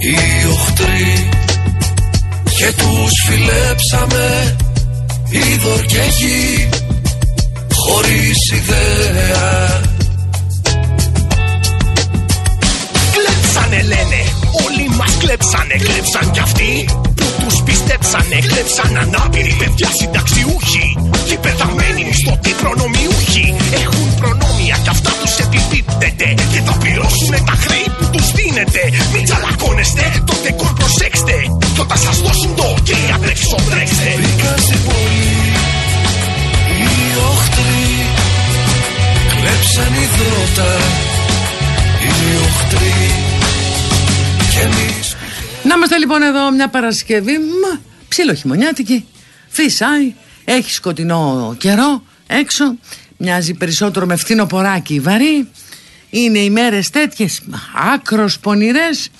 οι οχτροί και τους φιλέψαμε είδωρ και γη χωρίς ιδέα. Κλέψανε λένε, όλοι μας κλέψανε, κλέψαν κι αυτοί. που τους πιστέψανε, κλέψαν ανάπηροι παιδιά συνταξιούχοι και πεθαμένοι μισθωτοί προνομιούχοι έχουν προνόμια κι αυτά τους επιπίπτεται και θα πληρώσουνε τα χρέη που τους δίνετε. Μην τσαλακώνεστε, το δεκόρ προσέξτε κι όταν σας δώσουν το ok απ' τρέξτε Μπήκα στην πόλη οι οχτροί. Κλέψαν υδρότα οι οχτροί. Και εμείς Να είμαστε λοιπόν εδώ μια Παρασκευή μα, ψήλο χειμωνιάτικη. Φυσάει, έχει σκοτεινό καιρό έξω Μοιάζει περισσότερο με φθινοποράκι βαρύ. Είναι οι μέρες τέτοιες άκρος πονηρές.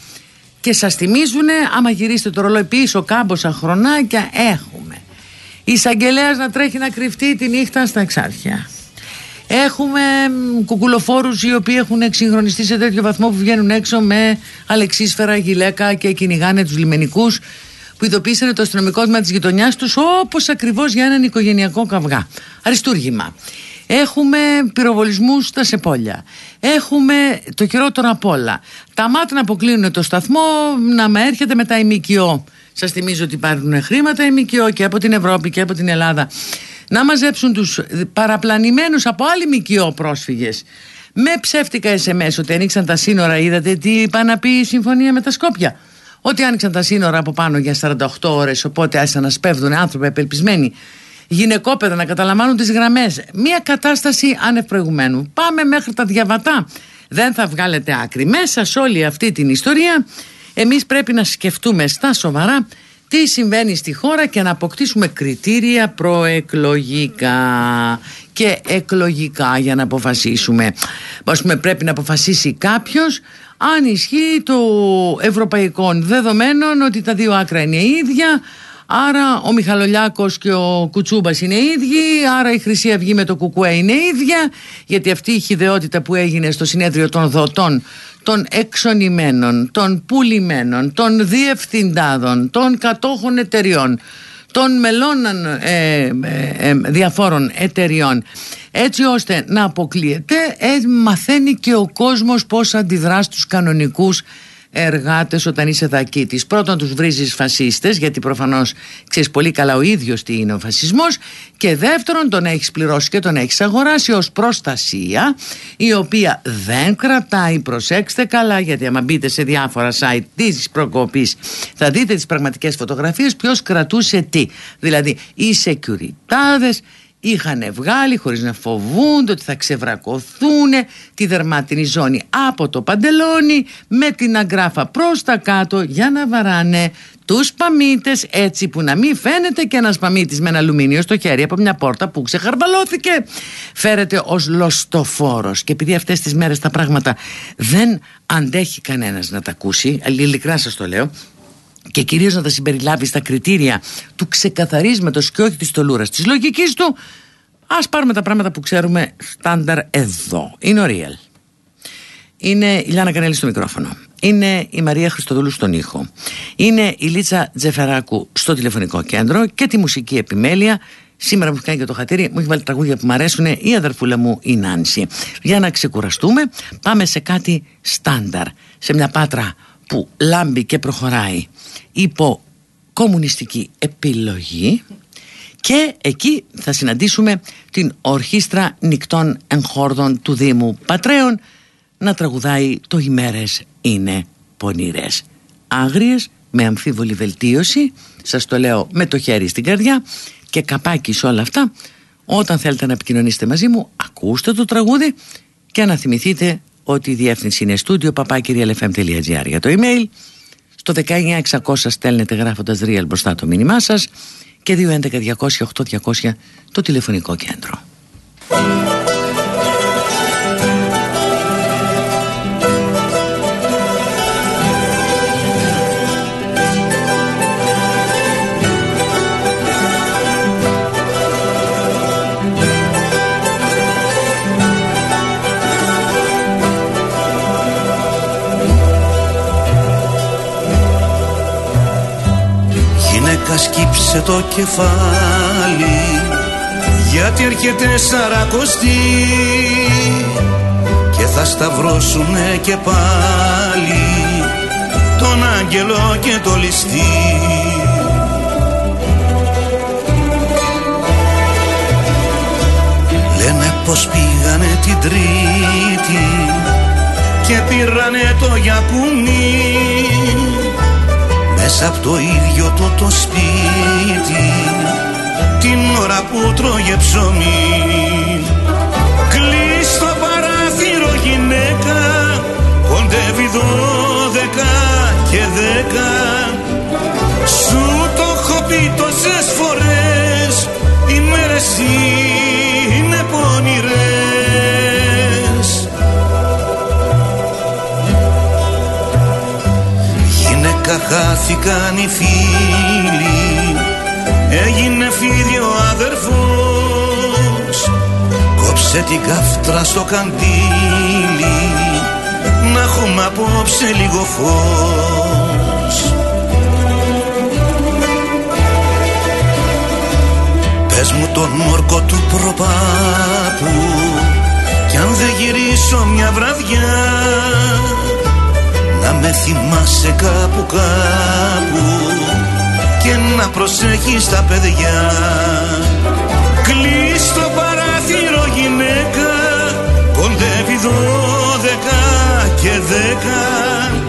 Και σας θυμίζουνε άμα γυρίσετε το ρολόι πίσω κάμποσα χρονάκια έχουμε. Εισαγγελέας να τρέχει να κρυφτεί τη νύχτα στα εξάρχεια Έχουμε μ, κουκουλοφόρους οι οποίοι έχουν εξυγχρονιστεί σε τέτοιο βαθμό που βγαίνουν έξω με αλεξίσφαιρα, γυλαίκα και κυνηγάνε τους λιμενικούς που ειδοποίησαν το αστυνομικό τμήμα της γειτονιάς τους όπως ακριβώς για έναν οικογενειακό καυγά. Αριστούργημα. Έχουμε πυροβολισμούς στα σεπόλια. Έχουμε το χειρότερο απ' όλα. Τα μάτια να αποκλίνουν το σταθμό να με έρχεται μετά η ΜΚΟ. Σας θυμίζω ότι υπάρχουν χρήματα η ΜΚΟ και από την Ευρώπη και από την Ελλάδα να μαζέψουν τους παραπλανημένους από άλλη ΜΚΟ πρόσφυγες. Με ψεύτικα SMS ότι ανοίξαν τα σύνορα είδατε τι είπα να πει η συμφωνία με τα Σκόπια. Ότι άνοιξαν τα σύνορα από πάνω για 48 ώρες οπότε άρχισαν να σπέβδουν άνθρωποι απελπισμένοι. Γυναικόπαιδα να καταλαμβάνουν τις γραμμές. Μια κατάσταση άνευ προηγουμένου. Πάμε μέχρι τα διαβατά. Δεν θα βγάλετε άκρη. Μέσα σε όλη αυτή την ιστορία εμείς πρέπει να σκεφτούμε στα σοβαρά τι συμβαίνει στη χώρα και να αποκτήσουμε κριτήρια προεκλογικά και εκλογικά για να αποφασίσουμε. Ας πούμε πρέπει να αποφασίσει κάποιος αν ισχύει το ευρωπαϊκών δεδομένων ότι τα δύο άκρα είναι ίδια Άρα ο Μιχαλολιάκος και ο Κουτσούμπας είναι ίδιοι, άρα η Χρυσή Αυγή με το Κουκουέ είναι ίδια, γιατί αυτή η χιδεότητα που έγινε στο συνέδριο των δοτών, των εξονημένων, των πουλημένων, των διευθυντάδων, των κατόχων εταιριών, των μελών ε, ε, ε, διαφόρων εταιριών έτσι ώστε να αποκλείεται ε, μαθαίνει και ο κόσμος πώς αντιδρά στους κανονικούς εργάτες όταν είσαι δακίτης. Πρώτον τους βρίζεις φασίστες γιατί προφανώς ξέρεις πολύ καλά ο ίδιος τι είναι ο φασισμός. Και δεύτερον τον έχεις πληρώσει και τον έχεις αγοράσει ως προστασία η οποία δεν κρατάει προσέξτε καλά γιατί άμα μπείτε σε διάφορα site της προκοπής θα δείτε τις πραγματικές φωτογραφίες ποιος κρατούσε τι. Δηλαδή οι σεκιουριτάδες είχαν βγάλει χωρίς να φοβούνται ότι θα ξεβρακωθούν τη δερμάτινη ζώνη από το παντελόνι με την αγκράφα προς τα κάτω για να βαράνε τους παμίτες έτσι που να μην φαίνεται και ένας παμίτης με ένα αλουμίνιο στο χέρι από μια πόρτα που ξεχαρβαλώθηκε. Φέρεται ως λοστοφόρος και επειδή αυτές τις μέρες τα πράγματα δεν αντέχει κανένας να τα ακούσει ειλικρινά σας το λέω και κυρίως να τα συμπεριλάβει στα κριτήρια του ξεκαθαρίσματος και όχι της τολούρας της λογικής του ας πάρουμε τα πράγματα που ξέρουμε στάνταρ εδώ. Είναι ο Ρίελ είναι η Λιάννα Κανέλη στο μικρόφωνο. Είναι η Μαρία Χριστοδούλου στον ήχο. Είναι η Λίτσα Τζεφεράκου στο τηλεφωνικό κέντρο και τη μουσική επιμέλεια. Σήμερα μου έχει κάνει και το χατήρι, μου έχει βάλει τραγούδια που μου αρέσουν. Η αδερφούλα μου η Νάνση. Για να ξεκουραστούμε, πάμε σε κάτι στάνταρ, σε μια πάτρα που λάμπει και προχωράει υπό κομμουνιστική επιλογή και εκεί θα συναντήσουμε την ορχήστρα νυχτών εγχόρδων του Δήμου Πατρέων να τραγουδάει το «Οι είναι πονηρές». Άγριες, με αμφίβολη βελτίωση, σας το λέω με το χέρι στην καρδιά και καπάκι σε όλα αυτά. Όταν θέλετε να επικοινωνήσετε μαζί μου, ακούστε το τραγούδι και να θυμηθείτε ότι η διεύθυνση είναι στούντιο papakirialfm.gr για το email Στο 19600 στέλνετε γράφοντας real μπροστά το μήνυμά σας και 211-200-8200 το τηλεφωνικό κέντρο. Σκύψε το κεφάλι γιατί έρχεται σαρακοστή και θα σταυρώσουνε και πάλι τον άγγελο και το ληστή. Λένε πως πήγανε την τρίτη και πήρανε το γιακουνί μέσα από το ίδιο το το σπίτι. Την ώρα που τρώγε ψωμί. Κλείς το παράθυρο γυναίκα. Κοντεύει δώδεκα και δέκα. Σου το έχω πει τόσες φορές. Οι μέρες είναι πονηρές χάθηκαν οι φίλοι. Έγινε φίλοι ο αδερφός. Κόψε την καύτρα στο καντήλι. Να έχουμε απόψε λίγο φως. Πες μου τον μόρκο του προπάπου κι αν δεν γυρίσω μια βραδιά να με θυμάσαι κάπου κάπου και να προσέχεις τα παιδιά. Κλείς το παράθυρο γυναίκα κοντεύει δώδεκα και δέκα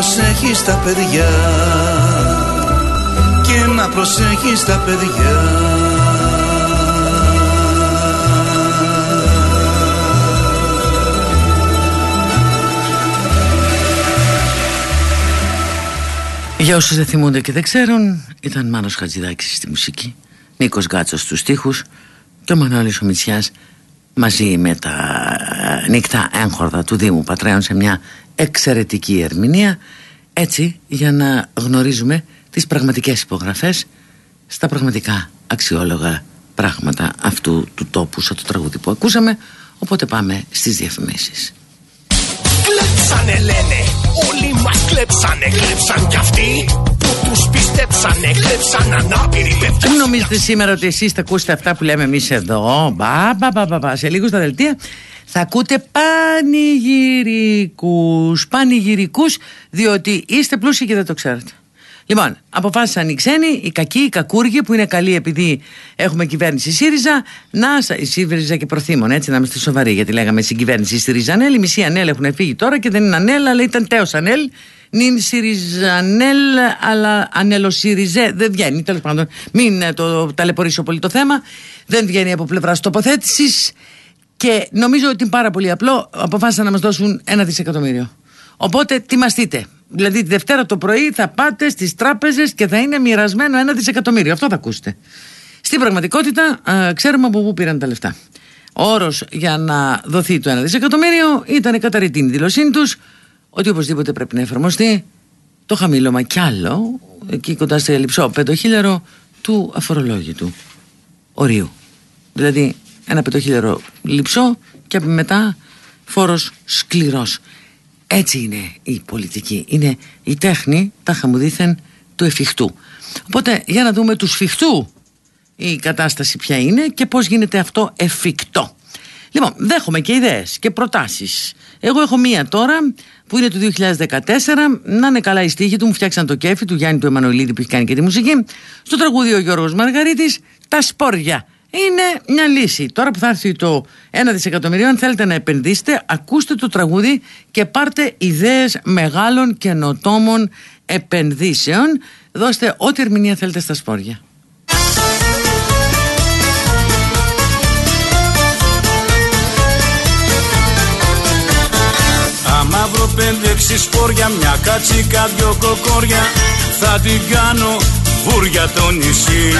προσέχεις τα παιδιά. Και να προσέχεις τα παιδιά. Για όσους δεν θυμούνται και δεν ξέρουν Ήταν Μάνος Χατζηδάκης στη μουσική Νίκος Γκάτσος στους στίχους Και ο Μανώλης ο Μητσιάς Μαζί με τα νύχτα έγχορδα του Δήμου Πατρέων Σε μια εξαιρετική ερμηνεία Έτσι για να γνωρίζουμε Τις πραγματικές υπογραφές Στα πραγματικά αξιόλογα πράγματα Αυτού του τόπου Σαν το τραγούδι που ακούσαμε. Οπότε πάμε στις διαφημίσεις. Κλέψανε λένε, όλοι μας κλέψανε. Κλέψαν κι αυτοί που τους πιστέψανε. Κλέψαν ανάπηροι παιδιά Μην νομίζετε σήμερα ότι εσείς θα ακούσετε αυτά που λέμε εμείς εδώ. Μπα, μπα, μπα, μπα, μπα. Σε λίγο στα δελτία θα ακούτε πανηγυρικούς Πανηγυρικούς διότι είστε πλούσιοι και δεν το ξέρετε Λοιπόν, αποφάσισαν οι ξένοι, οι κακοί, οι κακούργοι που είναι καλοί επειδή έχουμε κυβέρνηση ΣΥΡΙΖΑ, να. Η ΣΥΡΙΖΑ και προθύμων, έτσι να είμαστε σοβαροί, γιατί λέγαμε συγκυβέρνηση ΣΥΡΙΖΑ ΑΝΕΛ. Οι μισοί ΑΝΕΛ έχουν φύγει τώρα και δεν είναι ΑΝΕΛ, αλλά ήταν τέος ΑΝΕΛ. Νυν ΣΥΡΙΖΑ ΑΝΕΛ, αλλά ΑΝΕΛΟ ΣΥΡΙΖΕ. Δεν βγαίνει, τέλος πάντων. Μην ε, το ταλαιπωρήσω πολύ το θέμα. Δεν βγαίνει από πλευράς τοποθέτησης. Και νομίζω ότι είναι πάρα πολύ απλό. Αποφάσισαν να μας δώσουν ένα δισεκατομμύριο. Οπότε τιμαστείτε. Δηλαδή τη Δευτέρα το πρωί θα πάτε στις τράπεζες και θα είναι μοιρασμένο ένα δισεκατομμύριο. Αυτό θα ακούσετε. Στην πραγματικότητα α, ξέρουμε από πού πήραν τα λεφτά. Ο όρος για να δοθεί το ένα δισεκατομμύριο ήταν η καταρρητή δηλωσή τους ότι οπωσδήποτε πρέπει να εφαρμοστεί το χαμήλωμα κι άλλο, εκεί κοντά στο ελλειψό πεντοχίλιαρο του αφορολόγητου ορίου. Δηλαδή ένα πεντοχίλιαρο λειψό και μετά φόρος σκληρός. Έτσι είναι η πολιτική. Είναι η τέχνη, τα χαμουδίθεν, του εφικτού. Οπότε για να δούμε τους σφιχτού η κατάσταση ποια είναι και πώς γίνεται αυτό εφικτό. Λοιπόν, δέχομαι και ιδέες και προτάσεις. Εγώ έχω μία τώρα που είναι του 2014. Να είναι καλά η στίχη του, μου φτιάξαν το κέφι του Γιάννη του Εμμανουηλίδη που έχει κάνει και τη μουσική. Στο τραγούδι ο Γιώργος Μαργαρίτης, τα σπόρια. Είναι μια λύση. Τώρα που θα έρθει το 1 δισεκατομμυρίο, αν θέλετε να επενδύσετε, ακούστε το τραγούδι και πάρτε ιδέες μεγάλων καινοτόμων επενδύσεων. Δώστε ό,τι ερμηνεία θέλετε στα σπόρια. Μαύρο πέντε έξι σπόρια, μια κατσίκα, δυο κοκόρια Θα την κάνω βούρια το νησί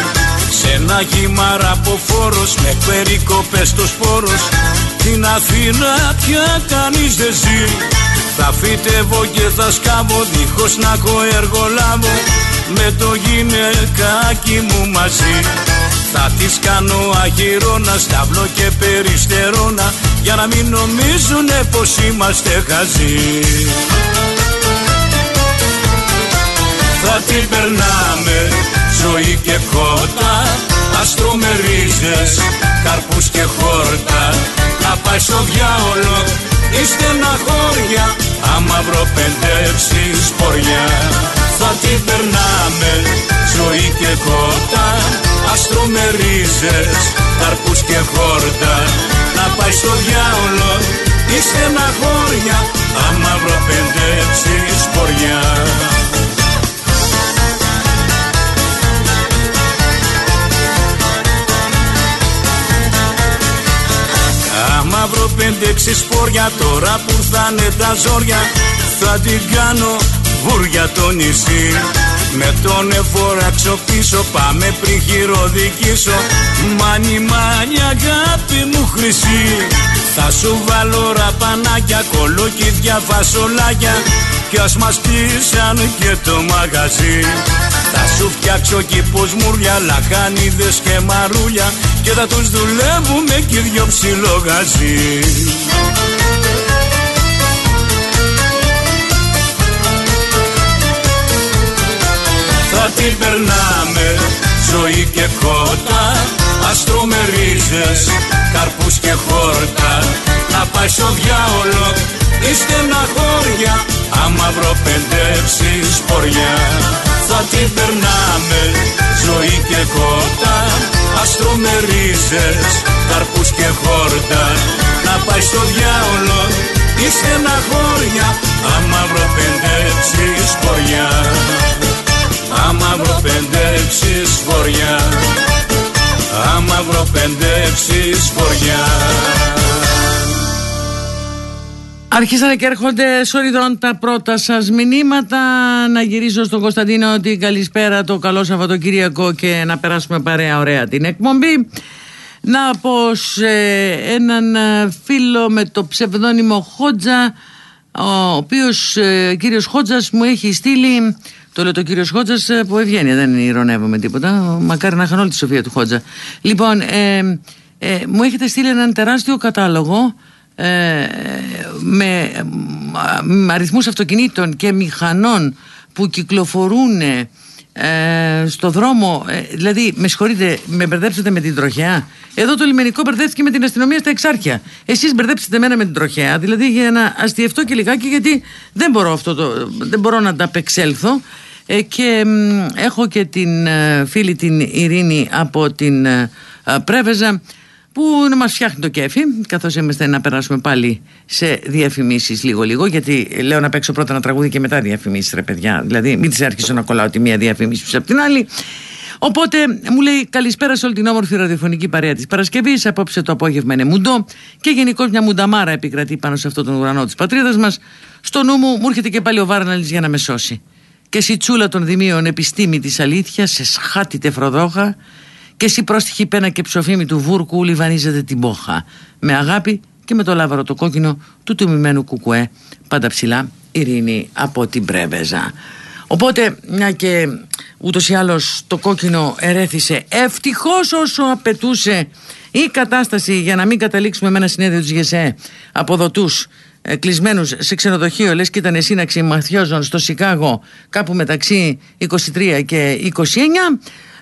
Σε ένα γύμαρα από φόρος με περικοπές στο σπόρος. Την Αθήνα πια κανείς δεν ζει. Θα φύτευω και θα σκάβω δίχως να έχω εργολάβω Με το γυναικάκι μου μαζί. Θα τις κάνω αγυρώνα, σταυλό και περιστερώνα Για να μην νομίζουνε πως είμαστε χαζοί. Θα την περνάμε ζωή και κότα. Άστρο με ρίζες, καρπούς και χόρτα. Να πάει στο διάολο η στεναχώρια Άμα βροπεντεύσεις σποριά Θα την περνάμε. Ζωή και κότα άστρο με ρίζες, καρπούς και χόρτα. Να πάει στο διάολο η στεναχώρια άμα βροπεντέψει σποριά. Άμα βρω πέντε σπόρια τώρα που θα τα ζόρια θα την κάνω βούρια το νησί. Με τον εφοράξω πίσω πάμε πριν χειροδικήσω. Μάνι μάνι αγάπη μου χρυσή. Θα σου βάλω ραπανάκια κολοκύδια φασολάκια Κι ας μας πείσαν και το μαγαζί Θα σου φτιάξω κήπους μουρλια λαχάνιδες και μαρούλια Και θα τους δουλεύουμε κι δυο ψιλογαζί. Θα την περνάμε ζωή και κότα άστρο με ρίζες, καρπούς και χόρτα να πάει στο διάολο η στεναχώρια άμα βροπεντεύσει σποριά θα την περνάμε ζωή και κότα. Άστρο με ρίζες, καρπούς και χόρτα να πάει στο διάολο η στεναχώρια άμα βροπεντεύσει σποριά Άμα βρω πεντέξεις βοριά Άμα βρω πεντέξεις βοριά Άρχισαν και έρχονται σοριδών τα πρώτα σας μηνύματα Να γυρίσω στον Κωνσταντίνο ότι καλησπέρα το καλό Σαββατοκύριακο Και να περάσουμε παρέα ωραία την εκπομπή Να πω σε έναν φίλο με το ψευδόνυμο Χότζα Ο οποίος ε, κύριος Χότζας μου έχει στείλει το λέω το κύριος Χότζας ε, που ευγένεια, δεν ηρωνεύομαι τίποτα. Μακάρι να είχαν όλη τη σοφία του Χότζα. Λοιπόν, ε, ε, μου έχετε στείλει έναν τεράστιο κατάλογο ε, με, με αριθμούς αυτοκινήτων και μηχανών που κυκλοφορούν ε, στο δρόμο, ε, δηλαδή με συγχωρείτε, με μπερδέψετε με την τροχέα. Εδώ το λιμενικό μπερδεύτηκε με την αστυνομία στα εξάρχεια. Εσείς μπερδέψετε εμένα με την τροχέα, δηλαδή για να αστιευτώ και λιγάκι, γιατί δεν μπορώ, αυτό το, δεν μπορώ να τα απεξέλθω. Ε, και έχω και την ε, φίλη την Ειρήνη από την ε, Πρέβεζα που να μας φτιάχνει το κέφι καθώς είμαστε να περάσουμε πάλι σε διαφημίσεις λίγο λίγο γιατί λέω να παίξω πρώτα ένα τραγούδι και μετά διαφημίσεις ρε παιδιά δηλαδή μην τις άρχισω να κολλάω τη μία διαφημίση πίσω από την άλλη Οπότε μου λέει καλησπέρα σε όλη την όμορφη ραδιοφωνική παρέα της Παρασκευής. Απόψε το απόγευμα είναι μουντό και γενικώς μια μουνταμάρα επικρατεί πάνω σε αυτόν τον ουρανό της πατρίδας μας. Στο νου μου μου έρχεται και πάλι ο Βάρναλης για να με σώσει και εσύ τσούλα των δημίων επιστήμη της αλήθειας σε σχάτη τεφροδόχα και εσύ πρόστιχη πένα και ψοφίμη του βούρκου λιβανίζεται την πόχα. Με αγάπη και με το λάβαρο το κόκκινο του τιμημένου κουκουέ. Πάντα ψηλά ειρήνη από την Πρέβεζα. Οπότε, μια και ούτως ή άλλως το κόκκινο ερέθησε ευτυχώς όσο απαιτούσε η κατάσταση για να μην καταλήξουμε με ένα συνέδριο της ΓΕΣΕ αποδοτούς ε, κλεισμένους σε ξενοδοχείο, λες και ήταν σύναξη μαθιόζων στο Σικάγο κάπου μεταξύ 23 και 29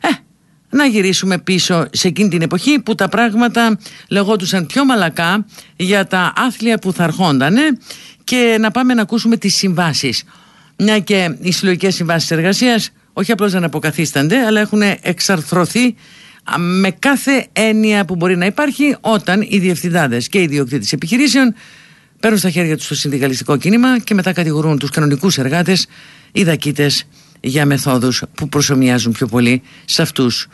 ε, να γυρίσουμε πίσω σε εκείνη την εποχή που τα πράγματα λεγόντουσαν πιο μαλακά για τα άθλια που θα αρχόντανε και να πάμε να ακούσουμε τις συμβάσεις. Μια και οι συλλογικές συμβάσεις εργασίας όχι απλώς δεν αποκαθίστανται αλλά έχουν εξαρθρωθεί με κάθε έννοια που μπορεί να υπάρχει όταν οι διευθυντάδες και οι ιδιοκτήτες επιχειρήσεων παίρνουν στα χέρια τους το συνδικαλιστικό κίνημα και μετά κατηγορούν τους κανονικούς εργάτες ή δακίτες για μεθόδους που προσωμιάζουν πιο πολύ σε αυτούς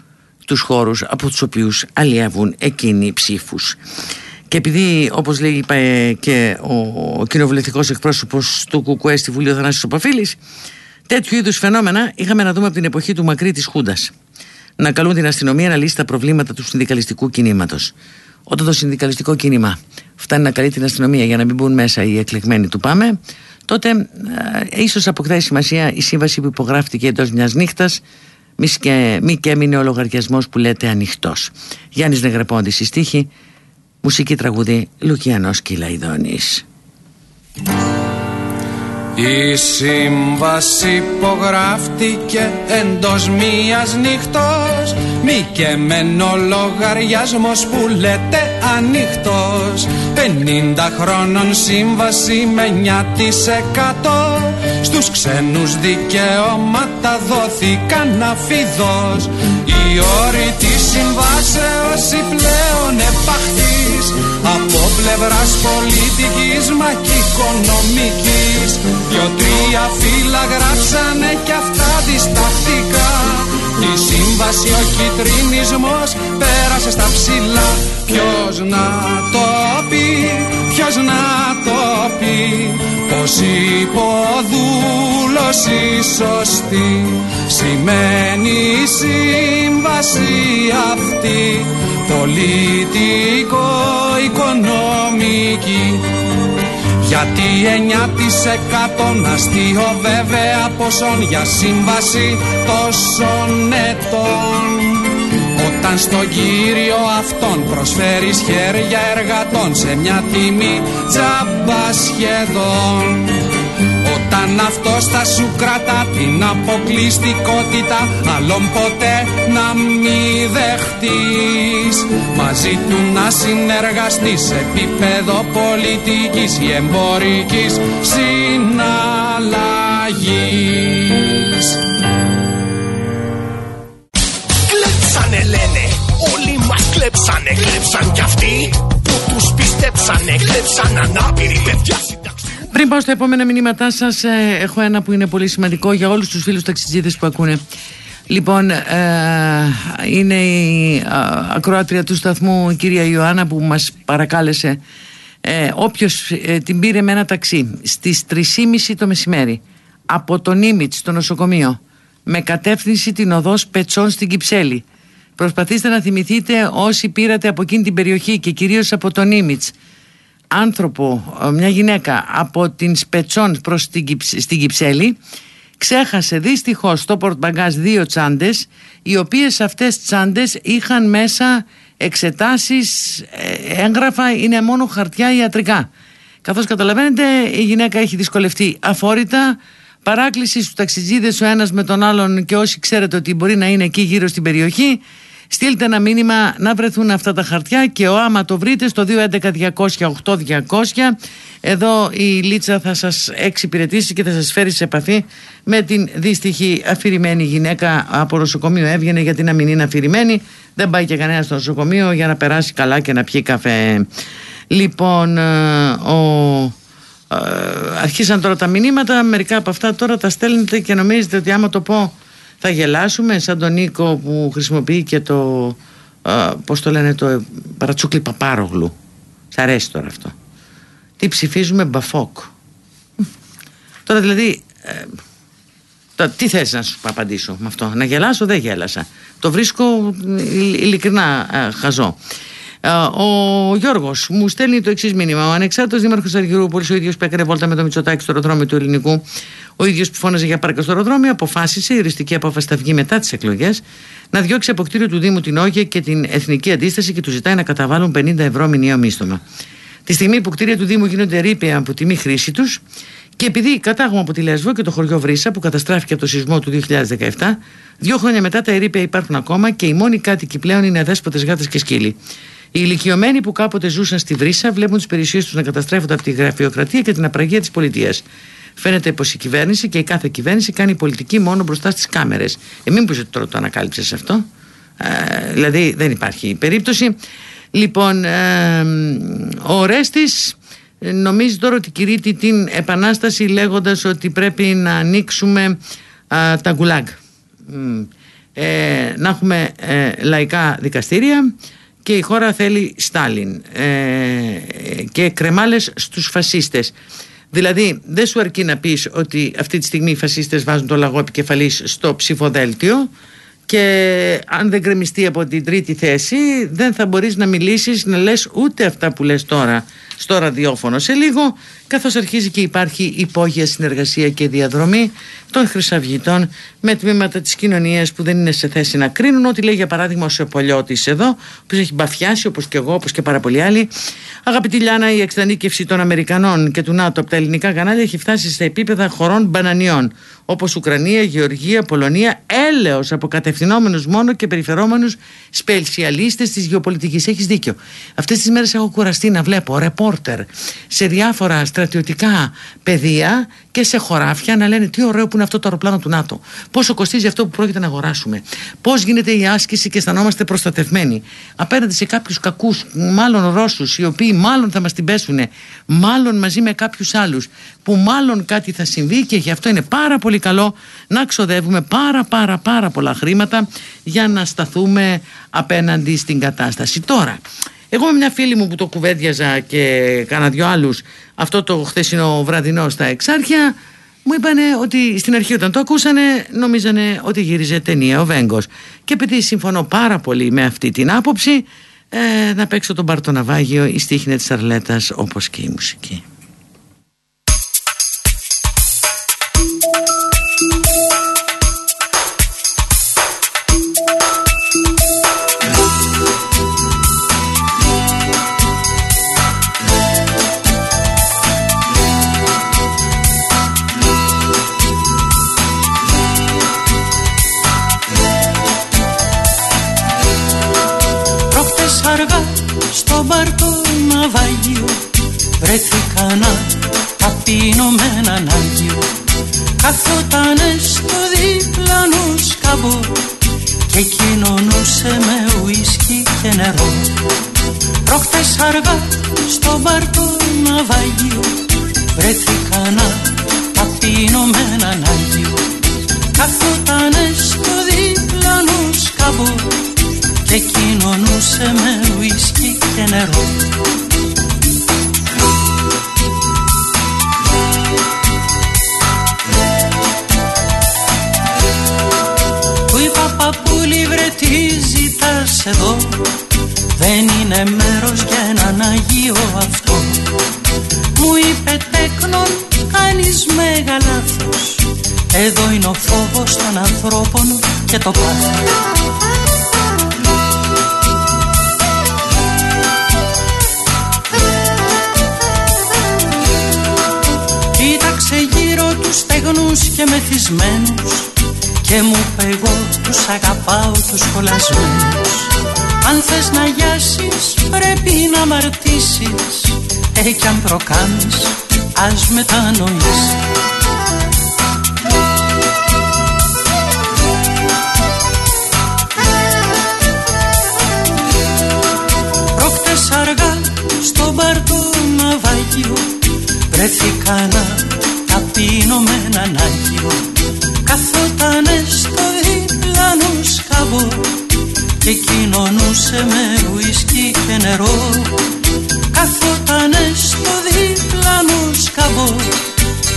τους χώρους από τους οποίους αλλιεύουν εκείνοι οι ψήφους. Και επειδή, όπως λέει είπα, και ο, ο κοινοβουλευτικός εκπρόσωπος του ΚΚΕ στη Βουλή, ο Θανάσης Οπαφίλης, τέτοιου είδους φαινόμενα είχαμε να δούμε από την εποχή του Μακρύ της Χούντας. Να καλούν την αστυνομία να λύσει τα προβλήματα του συνδικαλιστικού κινήματος. Όταν το συνδικαλιστικό κίνημα φτάνει να καλεί την αστυνομία για να μην μπουν μέσα οι εκλεγμένοι του Πάμε, τότε ε, ίσως αποκτάει σημασία η σύμβαση που υπογράφτηκε εντός μιας νύχτας, μη και, μη και έμεινε ο λογαριασμός που λέτε ανοιχτός. Γιάννης Νεγρεπόντη στη στίχη, μουσική τραγουδή Λουκιανός Κυλαϊδόνης. Η σύμβαση υπογράφτηκε εντός μίας νυχτός Μη και μεν ο λογαριασμός που λέτε ανοιχτός Πενήντα χρόνων σύμβαση με 9% Στους ξένους δικαιώματα δόθηκαν αφιδός. Οι όροι της συμβάσεως η πλέον επαχτής Από πλευράς πολιτικής μα και οικονομικής. Δυο-τρία φύλλα γράψανε κι αυτά διστακτικά Η σύμβαση ο κυτρινισμός πέρασε στα ψηλά. Ποιος να το πει, ποιος να το πει Πως υποδούλος η σωστή Σημαίνει η σύμβαση αυτή Πολιτικό-οικονομική γιατί 9% αστείο βέβαια ποσόν για σύμβαση τόσων ετών Όταν στον κύριο αυτόν προσφέρεις χέρια εργατών σε μια τιμή τζάμπα σχεδόν. Όταν αυτός θα σου κρατά την αποκλειστικότητα Άλλον ποτέ να μη δεχτείς. Μαζί του να συνεργαστείς σε επίπεδο πολιτικής ή εμπορικής συναλλαγής μας κλέψανε Κλέψαν κι αυτοί που τους πιστέψανε Κλέψαν ανάπηροι παιδιά πριν πάω στα επόμενα μηνύματά σας, ε, έχω ένα που είναι πολύ σημαντικό για όλους τους φίλους ταξιτζίδες που ακούνε. Λοιπόν, ε, είναι η ε, ακροάτρια του σταθμού η κυρία Ιωάννα που μας παρακάλεσε ε, όποιος ε, την πήρε με ένα ταξί στις 3.30 το μεσημέρι από τον Ήμιτς στο νοσοκομείο με κατεύθυνση την οδός Πετσών στην Κυψέλη προσπαθήστε να θυμηθείτε όσοι πήρατε από εκείνη την περιοχή και κυρίως από τον Ήμιτς άνθρωπο, ε, μια γυναίκα από την Σπετσόν προς την, στην Κυψέλη ξέχασε δυστυχώς στο πορτμπαγκάζ δύο τσάντες οι οποίες αυτές τσάντες είχαν μέσα εξετάσεις, ε, έγγραφα, είναι μόνο χαρτιά ιατρικά. Καθώς καταλαβαίνετε η γυναίκα έχει δυσκολευτεί αφόρητα, παράκληση στους ταξιτζίδες ο ένας με τον άλλον και όσοι ξέρετε ότι μπορεί να είναι εκεί γύρω στην περιοχή Στείλτε ένα μήνυμα να βρεθούν αυτά τα χαρτιά και ο άμα το βρείτε στο 211-200-8200 εδώ η Λίτσα θα σας εξυπηρετήσει και θα σας φέρει σε επαφή με την δύστιχη αφηρημένη γυναίκα από νοσοκομείο. Έβγαινε γιατί να μην είναι αφηρημένη. Δεν πάει και κανένας στο νοσοκομείο για να περάσει καλά και να πιει καφέ. Λοιπόν ε, ο, ε, αρχίσαν τώρα τα μηνύματα. Μερικά από αυτά τώρα τα στέλνετε και νομίζετε ότι άμα το πω θα γελάσουμε σαν τον Νίκο που χρησιμοποιεί και το α, πώς το λένε το παρατσούκλι παπάρογλου. Σ' αρέσει τώρα αυτό. Τι ψηφίζουμε μπαφόκ. Τώρα δηλαδή ε, τώρα, τι θες να σου απαντήσω με αυτό να γελάσω δεν γέλασα. Το βρίσκω ειλικρινά ε, χαζό Ο Γιώργος μου στέλνει το εξής μήνυμα. Ο ανεξάρτητος δήμαρχος Αργυρούπολης, ο ίδιος που έκανε βόλτα με το Μητσοτάκι στο αεροδρόμιο του Ελληνικού, ο ίδιος που φώναζε για πάρκα στο αεροδρόμιο, αποφάσισε, η οριστική απόφαση θα βγει μετά τις εκλογές, να διώξει από κτίριο του Δήμου την Όγια και την Εθνική Αντίσταση και του ζητάει να καταβάλουν 50 ευρώ μηνιαίο μίσθωμα. Τη στιγμή που κτίρια του Δήμου γίνονται ρήπια από τη μη χρήση τους και επειδή κατάγουμε από τη Λεσβό και το χωριό Βρύσα που καταστράφηκε από το σεισμό του 2017, δύο χρόνια μετά τα ερήπια υπάρχουν ακόμα και οι μόνοι κάτοικοι πλέον είναι αδέσποτες γάτες και σκύλοι. Οι ηλικιωμένοι που κάποτε ζούσαν στη Βρύσα βλέπουν τις περιουσίε τους να καταστρέφονται από τη γραφειοκρατία και την απραγία της πολιτείας. Φαίνεται πως η κυβέρνηση και η κάθε κυβέρνηση κάνει πολιτική μόνο μπροστά στις κάμερες. Ε, μην πεις ότι τώρα το ανακάλυψες αυτό. Ε, δηλαδή δεν υπάρχει περίπτωση. Λοιπόν, ε, ο Ρέστης νομίζει τώρα ότι κηρύττει την επανάσταση λέγοντας ότι πρέπει να ανοίξουμε τα γκουλάγκ. Ε, να έχουμε ε, λαϊκά δικαστήρια και η χώρα θέλει Στάλιν ε, και κρεμάλες στους φασίστες. Δηλαδή δεν σου αρκεί να πεις ότι αυτή τη στιγμή οι φασίστες βάζουν το λαγό επικεφαλής στο ψηφοδέλτιο και αν δεν κρεμιστεί από την τρίτη θέση δεν θα μπορείς να μιλήσεις να λες ούτε αυτά που λες τώρα στο ραδιόφωνο σε λίγο καθώς αρχίζει και υπάρχει υπόγεια συνεργασία και διαδρομή των χρυσαυγητών με τμήματα της κοινωνίας που δεν είναι σε θέση να κρίνουν ό,τι λέει για παράδειγμα ο Σεπολιώτης εδώ που έχει μπαφιάσει όπως και εγώ όπως και πάρα πολλοί άλλοι. Αγαπητή Λιάνα η εξτανίκευση των Αμερικανών και του ΝΑΤΟ από τα ελληνικά κανάλια έχει φτάσει στα επίπεδα χωρών μπανανιών όπως Ουκρανία, Γεωργία, Πολωνία έλεος από κατευθυνόμενους μόνο και περιφερόμενους σπελσιαλίστες της γεωπολιτικής. Έχεις δίκιο. Αυτές τις μέρες έχω κουραστεί να βλέπω ρεπόρτερ σε διάφορα στρατιωτικά πεδία και σε χωράφια να λένε τι ωραίο που είναι αυτό το αεροπλάνο του ΝΑΤΟ. Πόσο κοστίζει αυτό που πρόκειται να αγοράσουμε. Πώς γίνεται η άσκηση και αισθανόμαστε προστατευμένοι. Απέναντι σε κάποιους κακούς, μάλλον Ρώσους, οι οποίοι μάλλον θα μας την πέσουν, μάλλον μαζί με κάποιους άλλους, που μάλλον κάτι θα συμβεί και γι' αυτό είναι πάρα πολύ καλό να ξοδεύουμε πάρα πάρα πάρα πολλά χρήματα για να σταθούμε απέναντι στην κατάσταση. Τώρα, εγώ με μια φίλη μου που το κουβέντιαζα και κάνα δυο άλλους. Αυτό το χθεσινό βραδινός στα Εξάρχεια. Μου είπανε ότι στην αρχή όταν το ακούσανε νομίζανε ότι γύριζε ταινία ο Βέγκος. Και επειδή συμφωνώ πάρα πολύ με αυτή την άποψη ε, να παίξω τον Παρτοναβάγιο η στίχνη της Αρλέτας όπως και η μουσική. Αμαρτήσεις Ε κι αν προκάνεις ας μετανοήσεις Πρόκτες αργά στο μπαρ του ναυαγίου Βρέθηκα να ταπείνω με έναν Άγιο Καθότανε στο διπλανό σκαμπό και κοινωνούσε με ουίσκι και νερό Καθότανες στο διπλανό σκαμπό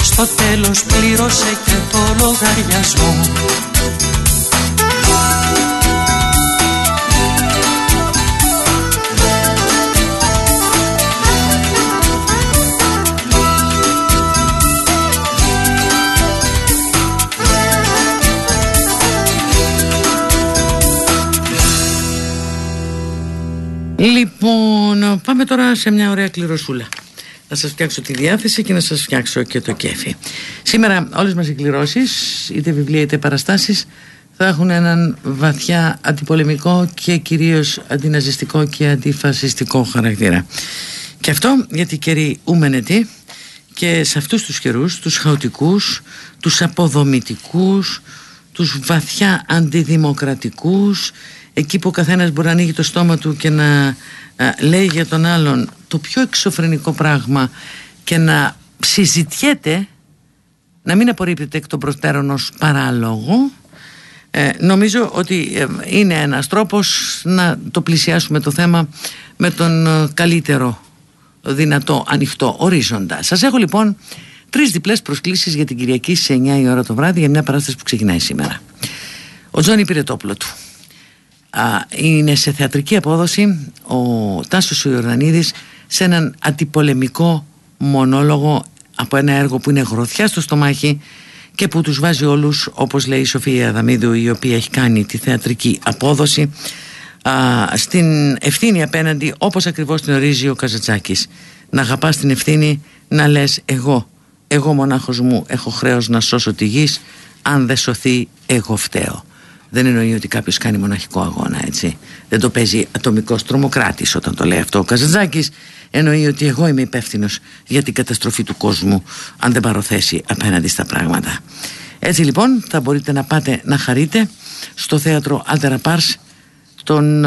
στο τέλος πλήρωσε και το λογαριασμό τώρα σε μια ωραία κληροσούλα. Να σας φτιάξω τη διάθεση και να σας φτιάξω και το κέφι. Σήμερα όλες μας οι κληρώσεις, είτε βιβλία είτε παραστάσεις, θα έχουν έναν βαθιά αντιπολεμικό και κυρίως αντιναζιστικό και αντιφασιστικό χαρακτήρα. Και αυτό γιατί οι καιροί ούμενετοι και σε αυτούς τους καιρούς, τους χαοτικούς, τους αποδομητικούς, τους βαθιά αντιδημοκρατικούς, εκεί που ο καθένας μπορεί να ανοίγει το στόμα του και να λέει για τον άλλον το πιο εξωφρενικό πράγμα και να συζητιέται να μην απορρίπτεται εκ των προτέρων ως παράλογο ε, νομίζω ότι ε, είναι ένας τρόπος να το πλησιάσουμε το θέμα με τον ε, καλύτερο δυνατό ανοιχτό ορίζοντα. Σας έχω λοιπόν τρεις διπλές προσκλήσεις για την Κυριακή σε 9 η ώρα το βράδυ για μια παράσταση που ξεκινάει σήμερα. Ο Τζόνι Πυρετόπουλο του. Είναι σε θεατρική απόδοση ο Τάσος Ιορδανίδης σε έναν αντιπολεμικό μονόλογο από ένα έργο που είναι γροθιά στο στομάχι και που τους βάζει όλους όπως λέει η Σοφία Δαμίδου η οποία έχει κάνει τη θεατρική απόδοση α, στην ευθύνη απέναντι όπως ακριβώς την ορίζει ο Καζατσάκης. Να αγαπάς την ευθύνη να λες εγώ εγώ μονάχος μου έχω χρέος να σώσω τη γης αν δεν σωθεί εγώ φταίω δεν εννοεί ότι κάποιος κάνει μοναχικό αγώνα έτσι. Δεν το παίζει ατομικός τρομοκράτης όταν το λέει αυτό ο Καζατζάκης εννοεί ότι εγώ είμαι υπεύθυνος για την καταστροφή του κόσμου αν δεν πάρω θέση απέναντι στα πράγματα. Έτσι λοιπόν θα μπορείτε να πάτε να χαρείτε στο θέατρο Άλτερα Πάρς τον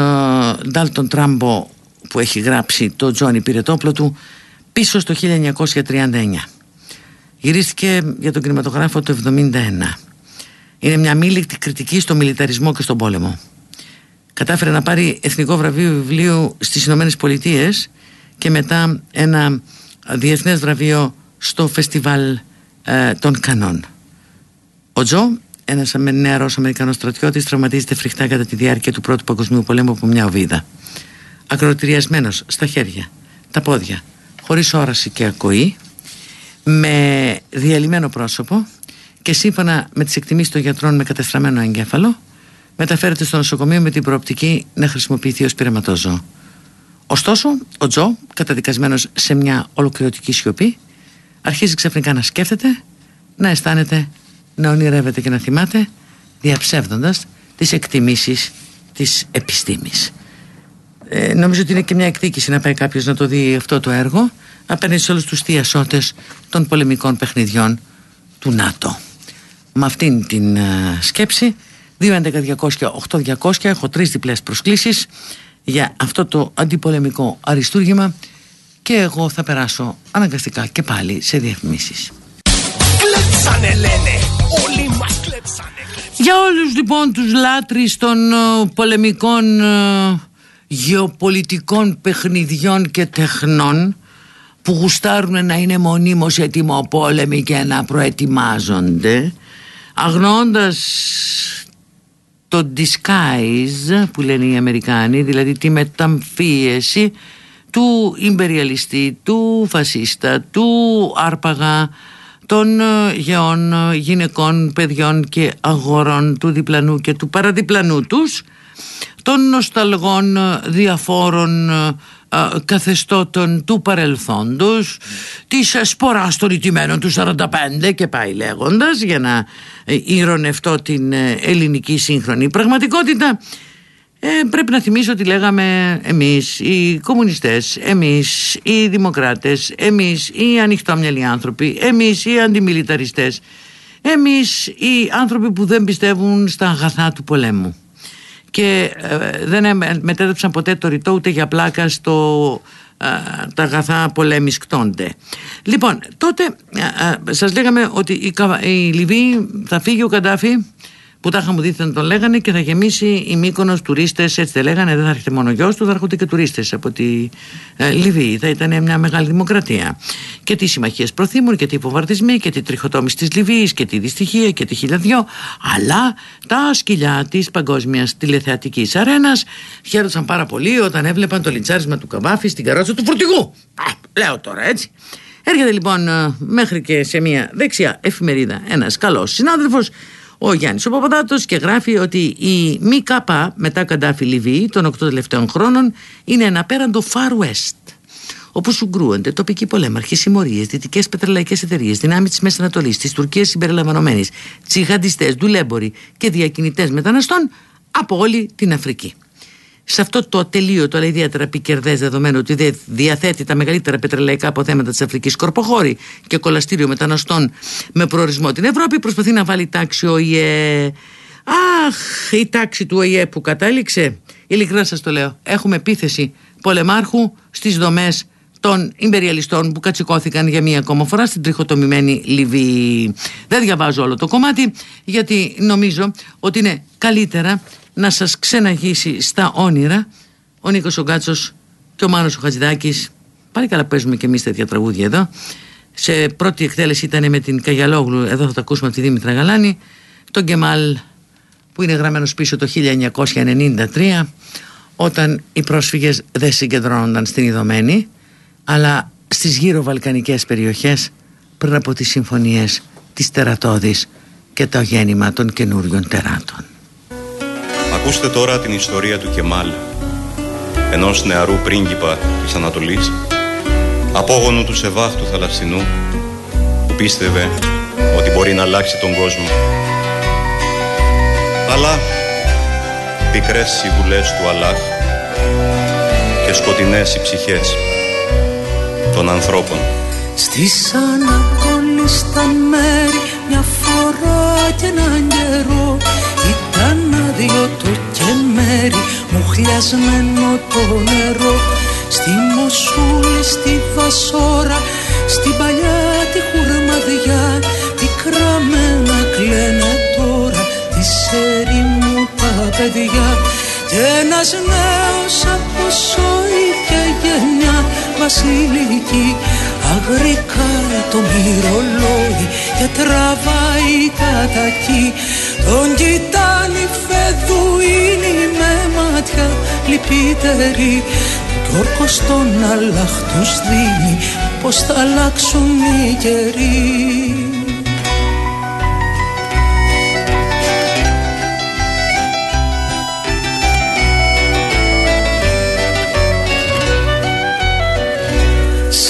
Ντάλτον Τράμπο που έχει γράψει το Τζόνι Πυρετόπλο του πίσω στο 1939 γυρίστηκε για τον κινηματογράφο το 1971 είναι μια μίληκτη κριτική στο μιλιταρισμό και στον πόλεμο κατάφερε να πάρει εθνικό βραβείο βιβλίου στις Ηνωμένες Πολιτείες και μετά ένα διεθνές βραβείο στο φεστιβάλ ε, των Κανών. Ο Τζο, ένας νεαρός Αμερικανός στρατιώτης, τραυματίζεται φρικτά κατά τη διάρκεια του Πρώτου Παγκοσμίου Πολέμου από μια οβίδα. Ακροτηριασμένος στα χέρια, τα πόδια, χωρίς όραση και ακοή, με διαλυμένο πρόσωπο και σύμφωνα με τις εκτιμήσεις των γιατρών με κατεστραμμένο εγκέφαλο, μεταφέρεται στο νοσοκομείο με την προοπτική να χρησιμοποιηθεί ως πειραματόζωο. Ωστόσο, ο Τζο, καταδικασμένος σε μια ολοκληρωτική σιωπή, αρχίζει ξαφνικά να σκέφτεται, να αισθάνεται, να ονειρεύεται και να θυμάται, διαψεύδοντας τις εκτιμήσεις της επιστήμης. Ε, νομίζω ότι είναι και μια εκδίκηση να πάει κάποιος να το δει αυτό το έργο απέναντι σε όλους τους θειασότες των πολεμικών παιχνιδιών του ΝΑΤΟ. Με αυτήν την uh, σκέψη 2.11.200.8.200 έχω τρεις διπλές προσκλήσεις για αυτό το αντιπολεμικό αριστούργημα και εγώ θα περάσω αναγκαστικά και πάλι σε διαφημίσεις. Κλέψανε λένε, όλοι μας κλέψανε. Για όλους λοιπόν τους λάτρεις των uh, πολεμικών uh, γεωπολιτικών παιχνιδιών και τεχνών που γουστάρουν να είναι μονίμως ετοιμοπόλεμοι και να προετοιμάζονται αγνώντας το disguise που λένε οι Αμερικάνοι δηλαδή τη μεταμφίεση του ιμπεριαλιστή, του φασίστα, του άρπαγα των ε, γεών, ε, γυναικών, παιδιών και αγορών του διπλανού και του παραδιπλανού τους των νοσταλγών ε, διαφόρων καθεστώτων του παρελθόντος της σποράς των ηττημένων του 45 και πάει λέγοντας για να ε, ηρωνευτώ την ε, ελληνική σύγχρονη πραγματικότητα. Ε, πρέπει να θυμίσω ότι λέγαμε εμείς οι κομμουνιστές, εμείς οι δημοκράτες, εμείς οι ανοιχτόμυαλοι άνθρωποι, εμείς οι αντιμιλιταριστές, εμείς οι άνθρωποι που δεν πιστεύουν στα αγαθά του πολέμου και ε, δεν μετέδεψαν ποτέ το ρητό ούτε για πλάκα στο ε, τα αγαθά πολέμισκτώνται. Λοιπόν, τότε ε, σας λέγαμε ότι η, η Λιβύη θα φύγει ο Καντάφη που τα είχαμε δει να τον λέγανε και θα γεμίσει η Μύκονος τουρίστες. Έτσι δεν λέγανε, δεν θα έρχεται μόνο γιος του, θα έρχονται και τουρίστες από τη ε, Λιβύη. Θα ήταν μια μεγάλη δημοκρατία. Και τι συμμαχίες προθήμων και τι υποβαρτισμοί και τη τριχοτόμηση της Λιβύης και τη δυστυχία και τη χιλιαδιό. Αλλά τα σκυλιά της παγκόσμιας τηλεθεατικής αρένας χαίρονταν πάρα πολύ όταν έβλεπαν το λιτσάρισμα του Καβάφη στην καρότσα του φορτηγού. Α, λέω τώρα έτσι. Έρχεται λοιπόν ε, μέχρι και σε μια δεξιά εφημερίδα ένας καλός συνάδελφος ο Γιάννης ο Παπαδάτος και γράφει ότι η ΜΚΑ μετά Καντάφη Λιβύη των 8 τελευταίων χρόνων είναι ένα απέραντο Far West όπου συγκρούονται τοπικοί πολέμαρχοι, συμμορίες, δυτικές πετρελαϊκές εταιρείες, δυνάμεις της Μέσης Ανατολής, της Τουρκίας συμπεριλαμβανομένης, τσιχαντιστέ, δουλέμποροι και διακινητές μεταναστών από όλη την Αφρική. Σε αυτό το ατελείωτο αλλά ιδιαίτερα πικερδέ δεδομένου ότι διαθέτει τα μεγαλύτερα πετρελαϊκά αποθέματα της Αφρικής κορποχώρη και κολαστήριο μεταναστών με προορισμό την Ευρώπη, προσπαθεί να βάλει τάξη ο ΙΕ. Αχ, η τάξη του ΟΗΕ που κατάληξε, ειλικρινά σας το λέω, έχουμε επίθεση πολεμάρχου στις δομές των Ιμπεριαλιστών που κατσικώθηκαν για μία ακόμα φορά στην τριχοτομημένη Λιβύη. Δεν διαβάζω όλο το κομμάτι γιατί νομίζω ότι είναι καλύτερα να σας ξεναγήσει στα όνειρα ο Νίκος ο Γκάτσος και ο Μάνος ο Χατζηδάκης. Πάλι καλά παίζουμε και εμείς τέτοια τραγούδια εδώ. Σε πρώτη εκτέλεση ήταν με την Καγιαλόγλου εδώ θα το ακούσουμε από τη Δήμητρα Γαλάνη. Τον Γκεμάλ που είναι γραμμένος πίσω το 1993 όταν οι πρόσφυγες δεν συγκεντρώνονταν στην Ιδωμένη αλλά στις γύρω βαλκανικές περιοχές πριν από τις συμφωνίες της Τερατώδης και το γέννημα των καινούριων τεράτων. Ακούστε τώρα την ιστορία του Κεμάλ, ενός νεαρού πρίγκιπα της Ανατολής, απόγονου του Σεβάχ του Θαλασσινού, που πίστευε ότι μπορεί να αλλάξει τον κόσμο. Αλλά πικρές συμβουλές του Αλλάχ και σκοτεινές οι ψυχές των ανθρώπων. Στις Ανατολής στα μέρη μια φορά και έναν καιρό ήταν άδειο το κεμέρι μου χλιασμένο το νερό στη Μοσούλη, στη Βασόρα, στην παλιά τη χουρμαδιά πικραμένα κλαίνε τώρα τη μου τα παιδιά κι ένας νέος από σοήθεια γενιά βασιλική. Αγρικά το μυρολόι και τραβάει κατακή. Τον κοιτάνει φεδουίνι με μάτια λυπητερή. Κι όρκος τον αλλάχ τους δίνει πως θα αλλάξουν οι καιροί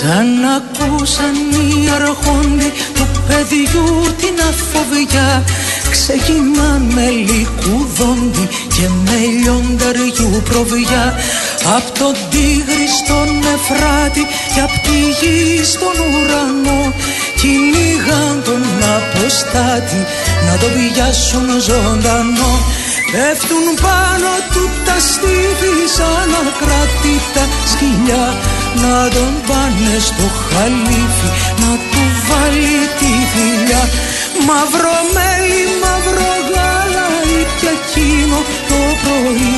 Σαν ακούσαν οι αρχόντι του παιδιού την αφοβιά. Ξεκινάν με λικουδόντι και με λιονταριού προβιά. Απ' τον τίγρη στον Εφράτη και απ' τη γη στον ουρανό. Κυνήγαν τον αποστάτη να τον πιάσουν ζωντανό. Πέφτουν πάνω του τα στήθη σαν ακρατήτα σκυλιά Να τον πάνε στο χαλίφι να του βάλει τη δουλειά Μαύρο μέλι, μαύρο γάλα και εκείνο το πρωί.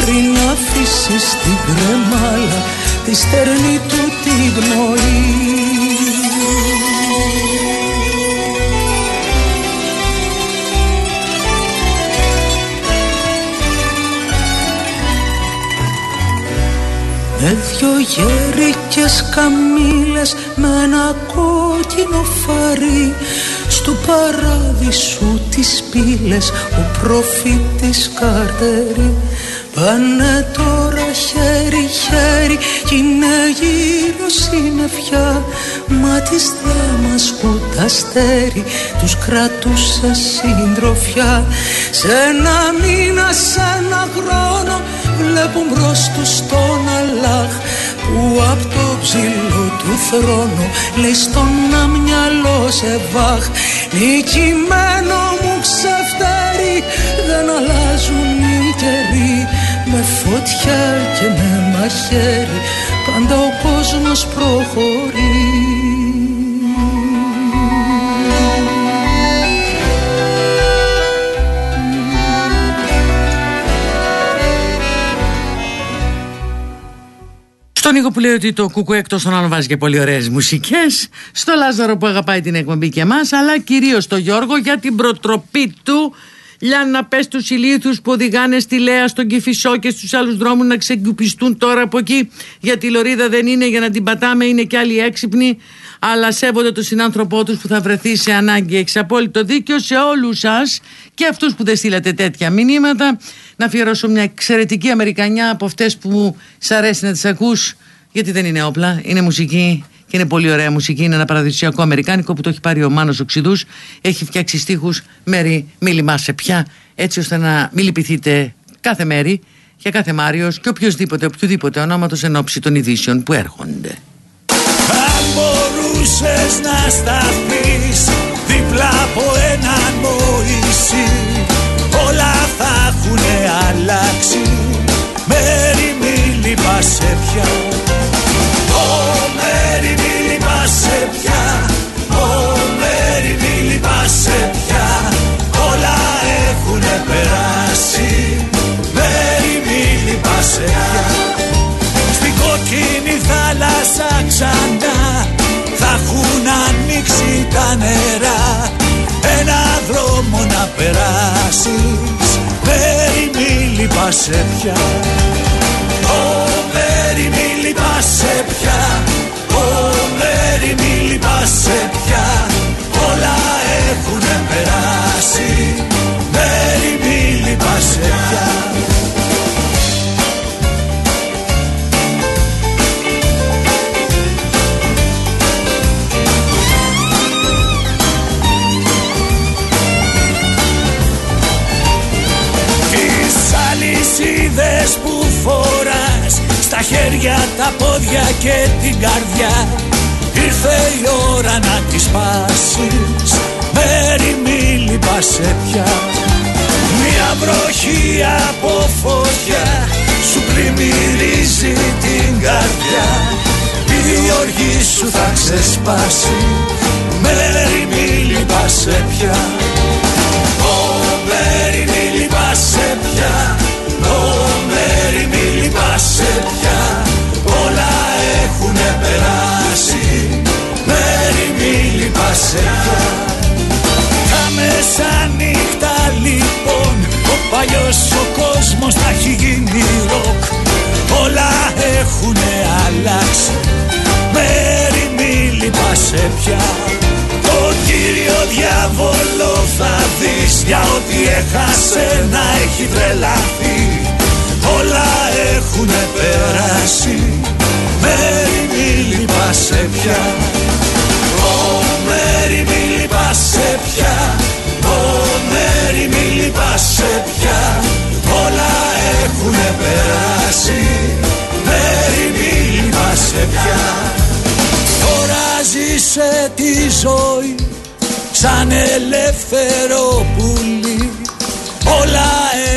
Πριν αφήσεις στην κρεμάλα τη στερνή του την πνοή Με δυο γέρικες καμήλες με ένα κόκκινο φαρί. Στου παράδεισου τις πύλες ο προφήτης Καρτερή Πάνε τώρα χέρι χέρι κι είναι γύρω συννεφιά. Μα τις δάμας που τα αστέρι τους κρατούσε συντροφιά. Σε ένα μήνα, σε ένα χρόνο βλέπουν μπρος τους τον Αλλάχ που απ' το ψηλό του θρόνου λέει στον αμυαλό σε βάχ νικημένο μου ξεφτέρι δεν αλλάζουν οι καιροί με φωτιά και με μαχαίρι πάντα ο κόσμος προχωρεί Στον Νίκο που λέει ότι το κουκού εκτός των άλλων βάζει και πολύ ωραίες μουσικές. Στο Λάζαρο που αγαπάει την εκπομπή και εμάς. Αλλά κυρίως στο Γιώργο για την προτροπή του Λιάννα πες τους ηλίθους που οδηγάνε στη Λέα, στον Κηφισό και στους άλλους δρόμους να ξεκουπιστούν τώρα από εκεί γιατί η Λωρίδα δεν είναι για να την πατάμε, είναι και άλλοι έξυπνοι αλλά σέβονται τον συνάνθρωπό τους που θα βρεθεί σε ανάγκη. Έχεις απόλυτο δίκιο σε όλους σας και αυτούς που δεν στείλατε τέτοια μηνύματα. Να αφιερώσω μια εξαιρετική Αμερικανιά από αυτές που σ' αρέσει να τις ακούς γιατί δεν είναι όπλα, είναι μουσική και είναι πολύ ωραία μουσική. Είναι ένα παραδοσιακό αμερικάνικο που το έχει πάρει ο Μάνος Οξυδούς. Έχει φτιάξει στίχους μέρη μη λυμάσαι πια έτσι ώστε να μην λυπηθείτε κάθε μέρη για κάθε Μάριος και οποιοδήποτε, οποιοδήποτε ονόματος εν ώψη των ειδήσεων που έρχονται. Αν μπορούσες να σταθείς δίπλα από έναν Μωυσή όλα θα έχουν αλλάξει μέρη μη λυπάσαι πια Ω μέρη μη λυπάσαι πια. Ω μέρη μη λυπάσαι πια. Όλα έχουν περάσει. Μέρη μη λυπάσαι πια. Στην κόκκινη θάλασσα ξανά θα έχουν ανοίξει τα νερά. Ένα δρόμο να περάσεις. Μέρη μη λυπάσαι πια. Ω Μέρη μη λυπάσαι πια. Ω Μέρη μη λυπάσαι πια. Όλα έχουν περάσει. Μέρη μη λυπάσαι πια. Τις αλυσίδες που φοράς Στα χέρια, τα πόδια και την καρδιά Ήρθε η ώρα να τις πάσεις. Μέρη μη λυπάσαι πια. Μια βροχή από φωτιά Σου πλημμυρίζει την καρδιά. Η οργή σου θα ξεσπάσει. Μέρη μη λυπάσαι πια. Ω Μέρη μη λυπάσαι πια. Ω Μέρη μη λυπάσαι πια. Όλα έχουν περάσει. Μέρη μη λυπάσαι πια Τα μεσάνυχτα λοιπόν Ο παλιός ο κόσμος θα έχει γίνει ροκ. Όλα έχουν αλλάξει. Μέρη μη λυπάσαι πια. Το κύριο διάβολο θα δεις Για ό,τι έχασε να έχει τρελαθεί. Όλα έχουν περάσει. Μέρη μη λυπάσαι πια πια. Ω Μέρη μη λυπάσαι πια. Όλα έχουν περάσει. Μέρη μη λυπάσαι πια. Τώρα ζήσε τη ζωή σαν ελεύθερο πουλί. Όλα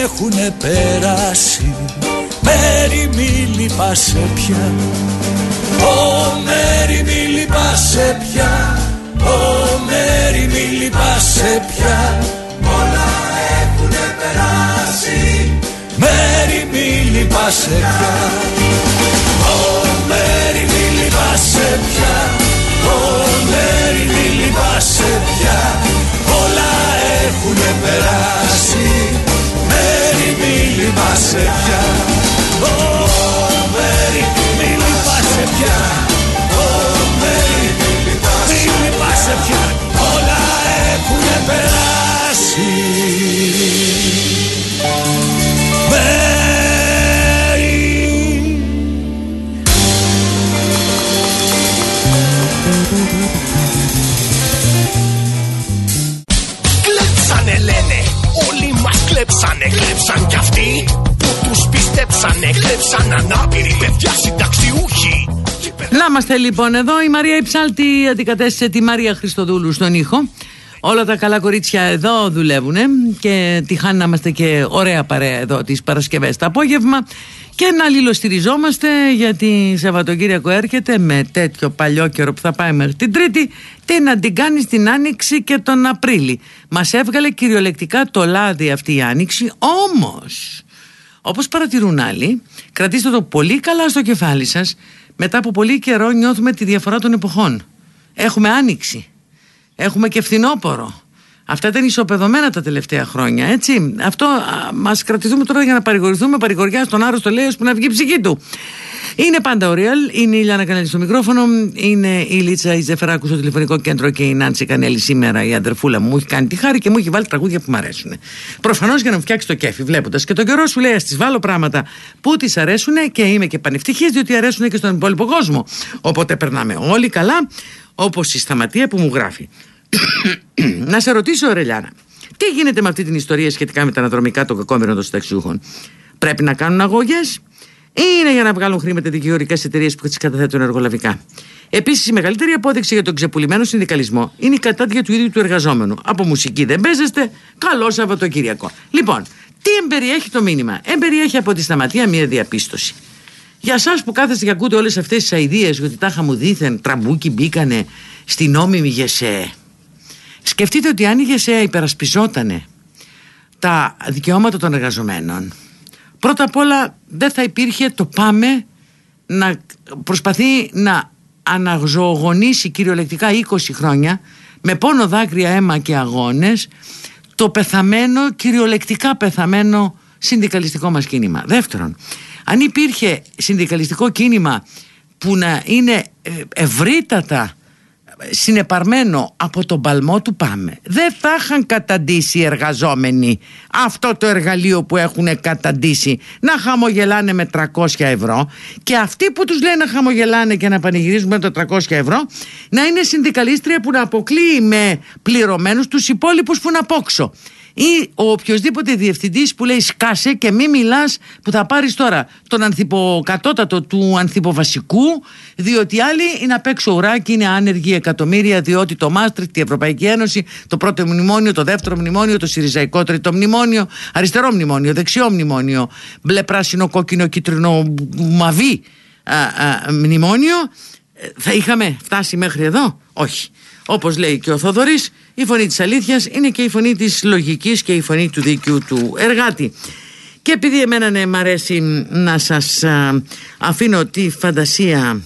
έχουν περάσει. Μέρη μη λυπάσαι πια. Ω Μέρη μη λυπάσαι πια. Ω Μέρη μη λυπάσαι πια. Όλα έχουν περάσει. Μέρη μη λυπάσαι πια. Ω Μέρη μη λυπάσαι πια. Ω Μέρη μη λυπάσαι πια. Όλα έχουν περάσει. Μέρη μη λυπάσαι πια. Ω Μέρη μη λυπάσαι πια. Ω Μέρη μη λυπάσαι πια. Όλα έχουν περάσει. Μέρη. Κλέψανε λένε, όλοι μας κλέψανε. Κλέψαν κι αυτοί που τους πιστέψανε. Κλέψαν ανάπηροι παιδιά συνταξιούχοι. Να είμαστε λοιπόν εδώ. Η Μαρία Υψάλτη αντικατέστησε τη Μαρία Χριστοδούλου στον ήχο. Όλα τα καλά κορίτσια εδώ δουλεύουν και τυχάνει να είμαστε και ωραία παρέα εδώ τις Παρασκευές το απόγευμα και να αλληλοστηριζόμαστε γιατί Σαββατοκύριακο έρχεται με τέτοιο παλιό καιρό που θα πάει μέχρι την Τρίτη τι να την κάνει στην Άνοιξη και τον Απρίλη. Μας έβγαλε κυριολεκτικά το λάδι αυτή η Άνοιξη όμως όπως παρατηρούν άλλοι κρατήστε το πολύ καλά στο κεφάλι σας μετά από πολύ καιρό νιώθουμε τη διαφορά των εποχών. Έχουμε Άνοιξη Έχουμε και φθινόπορο. Αυτά ήταν ισοπεδωμένα τα τελευταία χρόνια, έτσι. Αυτό μας κρατηθούμε τώρα για να παρηγορηθούμε. Παρηγοριά στον άρρωστο λέει που να βγει η ψυχή του. Είναι πάντα ο Real, είναι η Λιάννα Κανέλη στο μικρόφωνο, είναι η Λίτσα η Ζεφεράκου στο τηλεφωνικό κέντρο και η Νάντση Κανέλη σήμερα η αδερφούλα μου. Μου έχει κάνει τη χάρη και μου έχει βάλει τραγούδια που μου αρέσουν. Προφανώς για να μου φτιάξει το κέφι, βλέποντας και τον καιρό σου λέει: Α τις βάλω πράγματα που τη αρέσουν και είμαι και πανευτυχής διότι αρέσουν και στον υπόλοιπο κόσμο. Οπότε περνάμε όλοι καλά, όπως η σταματία που μου γράφει. να σε ρωτήσω, Ρελιάνα, τι γίνεται με αυτή την ιστορία σχετικά με τα αναδρομικά των κακόμερων των συνταξιούχων; Πρέπει να κάνουν αγωγές είναι για να βγάλουν χρήματα δικαιωρικέ εταιρείες που τι καταθέτουν εργολαβικά; Επίσης, η μεγαλύτερη απόδειξη για τον ξεπουλημένο συνδικαλισμό είναι η κατάδια του ίδιου του εργαζόμενου. Από μουσική δεν παίζεστε, καλό Σαββατοκύριακο. Λοιπόν, τι εμπεριέχει το μήνυμα; Εμπεριέχει από τη σταματία μία διαπίστωση. Για εσάς που κάθεστε και ακούτε όλες αυτές τις αηδίες ότι τάχα μου δήθεν τραμπούκοι μπήκανε στην νόμιμη ΓΣΕΕ. Σκεφτείτε ότι αν η ΓΣΕΕ υπερασπιζότανε τα δικαιώματα των εργαζομένων πρώτα απ' όλα δεν θα υπήρχε το ΠΑΜΕ να προσπαθεί να αναζωογονήσει κυριολεκτικά 20 χρόνια με πόνο δάκρυα αίμα και αγώνες το πεθαμένο, κυριολεκτικά πεθαμένο συνδικαλιστικό μας κίνημα. Δεύτερον, αν υπήρχε συνδικαλιστικό κίνημα που να είναι ε, ευρύτατα συνεπαρμένο από τον παλμό του πάμε δεν θα είχαν καταντήσει οι εργαζόμενοι αυτό το εργαλείο που έχουν καταντήσει. Να χαμογελάνε με 300 ευρώ και αυτοί που τους λένε να χαμογελάνε και να πανηγυρίζουν με το 300 ευρώ να είναι συνδικαλίστρια που να αποκλείει με πληρωμένους τους υπόλοιπους που να πόξω ή ο οποιοδήποτε διευθυντής που λέει σκάσε και μη μιλάς που θα πάρεις τώρα τον ανθυποκατώτατο του ανθυποβασικού, διότι άλλοι είναι απ' έξω ουράκι, είναι άνεργοι εκατομμύρια, διότι το Μάστριχτ, η Ευρωπαϊκή Ένωση, το πρώτο μνημόνιο, το δεύτερο μνημόνιο, το Συριζαϊκό τρίτο μνημόνιο, αριστερό μνημόνιο, δεξιό μνημόνιο, μπλε πράσινο, κόκκινο, κίτρινο, μαβί μνημόνιο. Ε, θα είχαμε φτάσει μέχρι εδώ, όχι. Όπως λέει και ο Θοδωρής, η φωνή της αλήθειας είναι και η φωνή της λογικής και η φωνή του δίκαιου του εργάτη. Και επειδή εμένα ναι, μ' αρέσει να σας αφήνω τη φαντασία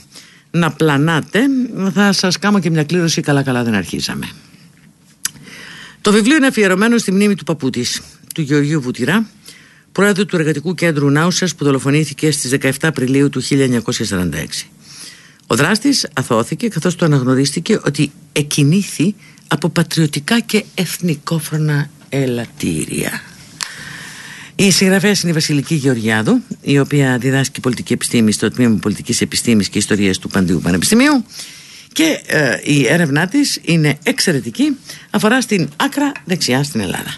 να πλανάτε, θα σας κάνω και μια κλήρωση καλά καλά δεν αρχίσαμε. Το βιβλίο είναι αφιερωμένο στη μνήμη του παππού της, του Γεωργίου Βουτυρά, πρόεδρου του Εργατικού Κέντρου Νάουσας που δολοφονήθηκε στις 17 Απριλίου του 1946. Ο δράστης αθώθηκε καθώς του αναγνωρίστηκε ότι εκινήθη από πατριωτικά και εθνικόφρονα ελαττήρια. Η συγγραφέα είναι η Βασιλική Γεωργιάδου, η οποία διδάσκει πολιτική επιστήμη στο τμήμα Πολιτικής Επιστήμης και Ιστορίας του Παντίου Πανεπιστημίου. Και ε, η έρευνά της είναι εξαιρετική, αφορά στην άκρα δεξιά στην Ελλάδα.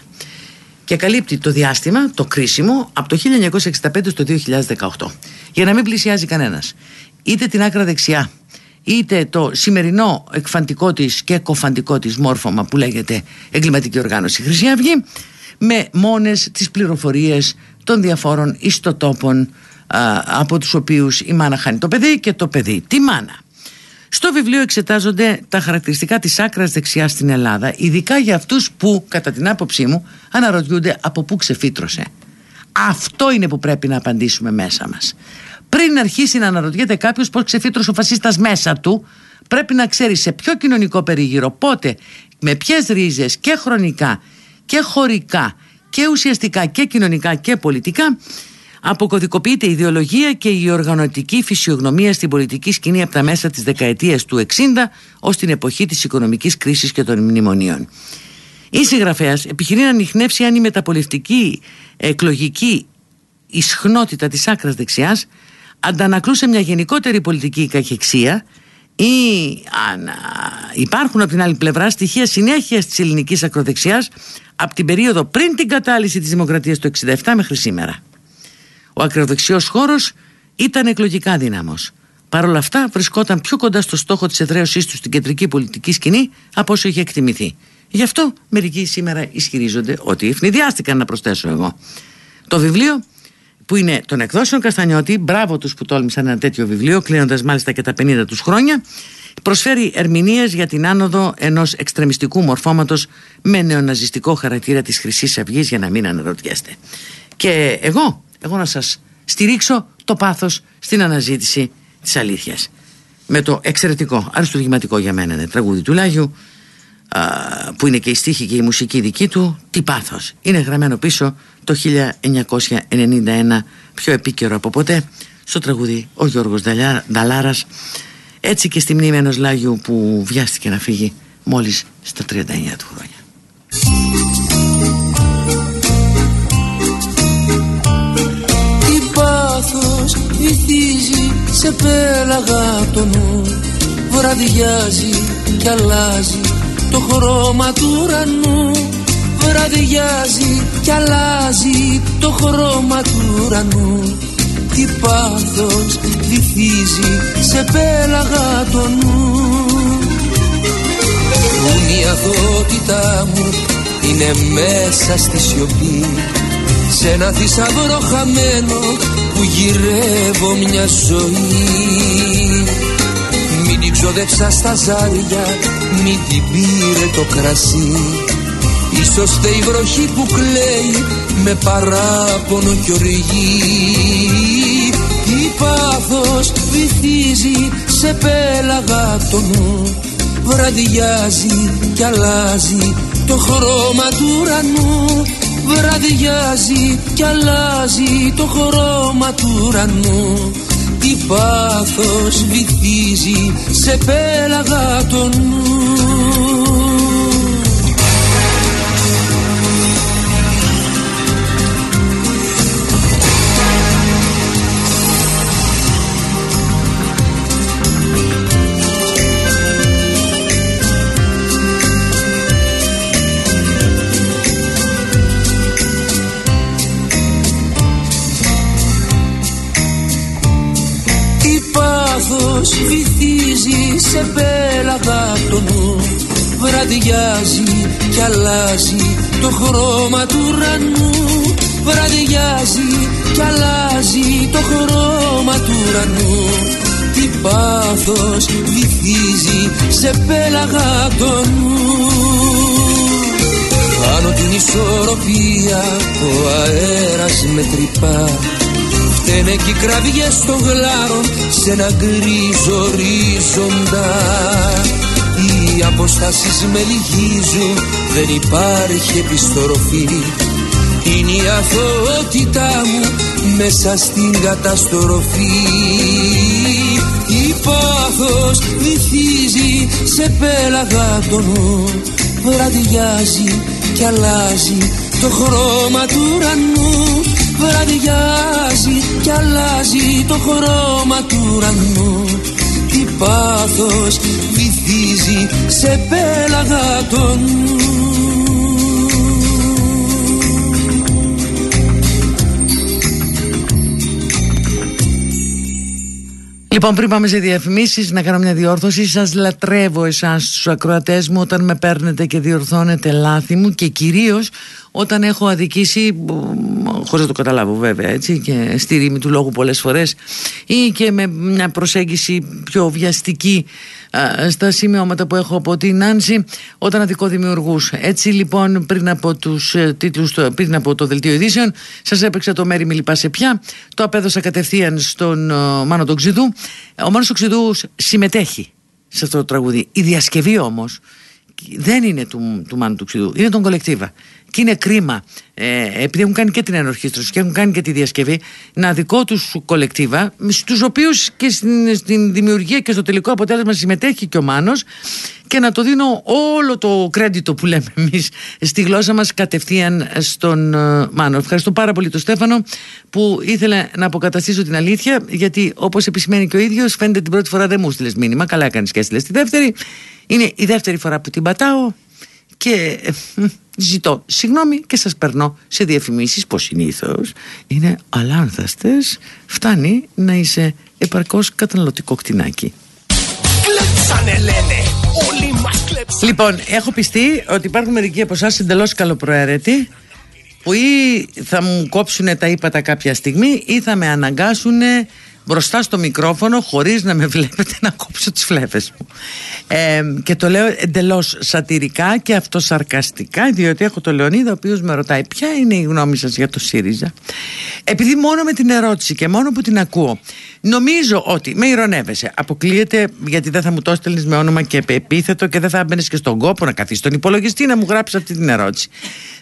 Και καλύπτει το διάστημα, το κρίσιμο, από το 1965 στο 2018. Για να μην πλησιάζει κανένας. Είτε την άκρα δεξιά είτε το σημερινό εκφαντικό της και κοφαντικό της μόρφωμα που λέγεται εγκληματική οργάνωση Χρυσή Αυγή με μόνες τις πληροφορίες των διαφόρων ιστοτόπων από τους οποίους η μάνα χάνει το παιδί και το παιδί τη μάνα. Στο βιβλίο εξετάζονται τα χαρακτηριστικά της άκρας δεξιάς στην Ελλάδα ειδικά για αυτούς που κατά την άποψή μου αναρωτιούνται από πού ξεφύτρωσε. Αυτό είναι που πρέπει να απαντήσουμε μέσα μας πριν αρχίσει να αναρωτιέται κάποιος πώς ξεφύτρωσε ο φασίστας μέσα του, πρέπει να ξέρει σε ποιο κοινωνικό περίγυρο, πότε, με ποιες ρίζες και χρονικά και χωρικά και ουσιαστικά και κοινωνικά και πολιτικά αποκωδικοποιείται η ιδεολογία και η οργανωτική φυσιογνωμία στην πολιτική σκηνή από τα μέσα της δεκαετίας του 60 ως την εποχή της οικονομικής κρίσης και των μνημονίων. Η συγγραφέας επιχειρεί να ανοιχνεύσει αν η μεταπολιτική εκλογική ισχνότητα της άκρας δεξιάς αντανακλούσε μια γενικότερη πολιτική καχεξία ή αν υπάρχουν από την άλλη πλευρά στοιχεία συνέχειας της ελληνικής ακροδεξιάς από την περίοδο πριν την κατάλυση της δημοκρατίας του 67 μέχρι σήμερα. Ο ακροδεξιός χώρος ήταν εκλογικά δύναμος. Παρ' όλα αυτά βρισκόταν πιο κοντά στο στόχο της εδραίωσής του στην κεντρική πολιτική σκηνή από όσο είχε εκτιμηθεί. Γι' αυτό μερικοί σήμερα ισχυρίζονται ότι ευνηδιάστηκαν να προσθέσω εγώ. Το βιβλίο που είναι των εκδόσεων Καστανιώτη. Μπράβο τους που τόλμησαν ένα τέτοιο βιβλίο, κλείνοντας μάλιστα και τα 50 τους χρόνια. Προσφέρει ερμηνείες για την άνοδο ενός εξτρεμιστικού μορφώματος με νεοναζιστικό χαρακτήρα της Χρυσής Αυγής, για να μην αναρωτιέστε. Και εγώ, εγώ να σας στηρίξω το πάθος στην αναζήτηση της αλήθειας. Με το εξαιρετικό, αριστουργηματικό για μένα είναι τραγούδι του Λάγιου. Που είναι και η στίχη και η μουσική δική του τι πάθος είναι γραμμένο πίσω το 1991 πιο επίκαιρο από ποτέ στο τραγούδι ο Γιώργος Νταλάρας έτσι και στη μνήμη ενός Λάγιου που βιάστηκε να φύγει μόλις στα 39 του χρόνια. Τι πάθος βυθίζει σε πέλαγα το νου βραδιάζει κι αλλάζει το χρώμα του ουρανού. Βραδιάζει κι αλλάζει το χρώμα του ουρανού. Τι πάθος βυθίζει σε πέλαγα το νου. Που η αθωότητά μου είναι μέσα στη σιωπή. Σε ένα θησαυρό χαμένο που γυρεύω μια ζωή Μην την ξοδέψα στα ζάρια, μην την πήρε το κρασί. Ίσως η βροχή που κλαίει με παράπονο κι οργή. Τι πάθος βυθίζει σε πέλαγα το νου. Βραδιάζει κι αλλάζει το χρώμα του ουρανού. Βραδιάζει κι αλλάζει το χρώμα του ουρανού Τι πάθος βυθίζει σε πέλαγα το νου βυθίζει σε πέλαγα το νου. Βραδιάζει κι αλλάζει το χρώμα του ουρανού. Βραδιάζει κι αλλάζει το χρώμα του ουρανού. Τι πάθος βυθίζει σε πέλαγα το νου. Πάνω την ισορροπία ο αέρας με τρυπά Φταίνε και οι κραυγές των γλάρων σε ένα γκρίζο ορίζοντα Οι αποστάσεις με λυγίζουν, δεν υπάρχει επιστροφή. Είναι η αθωότητά μου μέσα στην καταστροφή. Η πάθος βυθίζει σε πέλαγα το νου. Βραδιάζει κι αλλάζει το χρώμα του ουρανού Βραδιάζει κι αλλάζει το χρώμα του ουρανού Τι πάθος βυθίζει σε πέλαγα τον Λοιπόν, πριν πάμε σε διαφημίσεις, να κάνω μια διόρθωση. Σας λατρεύω εσάς, τους ακροατές μου, όταν με παίρνετε και διορθώνετε λάθη μου και κυρίως όταν έχω αδικήσει, χωρίς να το καταλάβω βέβαια έτσι, και στη ρήμη του λόγου πολλές φορές ή και με μια προσέγγιση πιο βιαστική στα σημειώματα που έχω από την Άνση όταν αδικό δημιουργούς. Έτσι λοιπόν πριν από τους ε, τίτλους, πριν από το δελτίο ειδήσεων σας έπαιξα το μέρη μιλιπά σε πια, το απέδωσα κατευθείαν στον ε, Μάνο τον Ξηδού. Ο Μάνος τον Ξηδού συμμετέχει σε αυτό το τραγούδι. Η διασκευή όμως δεν είναι του, του Μάνου του Ξηδού, είναι τον κολεκτίβα. Και είναι κρίμα, ε, επειδή έχουν κάνει και την ενορχήστρωση και έχουν κάνει και τη διασκευή, να δικό τους κολεκτίβα, στους οποίους και στην, στην, δημιουργία και στο τελικό αποτέλεσμα συμμετέχει και ο Μάνος, και να το δίνω όλο το κρέντιτο που λέμε εμείς στη γλώσσα μας κατευθείαν στον uh, Μάνο. Ευχαριστώ πάρα πολύ τον Στέφανο που ήθελε να αποκαταστήσω την αλήθεια, γιατί όπως επισημαίνει και ο ίδιος, φαίνεται την πρώτη φορά δεν μου στείλε μήνυμα. Καλά έκανες και έστειλες τη δεύτερη. Είναι η δεύτερη φορά που την πατάω και ε, ζητώ συγγνώμη και σας περνώ σε διαφημίσεις πως συνήθως. Είναι αλάνθαστες. Φτάνει να είσαι επαρκώς καταναλωτικό κτηνάκι. Λοιπόν, έχω πιστεί ότι υπάρχουν μερικοί από εσάς εντελώς καλοπροαίρετοι που ή θα μου κόψουν τα ύπατα κάποια στιγμή ή θα με αναγκάσουν μπροστά στο μικρόφωνο χωρίς να με βλέπετε να κόψω τις φλέβες μου ε, και το λέω εντελώς σατυρικά και αυτοσαρκαστικά διότι έχω το Λεωνίδα ο οποίος με ρωτάει ποια είναι η γνώμη σας για το ΣΥΡΙΖΑ; Επειδή μόνο με την ερώτηση και μόνο που την ακούω Νομίζω ότι με ηρωνεύεσαι. Αποκλείεται γιατί δεν θα μου το έστελνες με όνομα και επίθετο και δεν θα έμπαινε και στον κόπο να καθίσεις στον υπολογιστή να μου γράψεις αυτή την ερώτηση.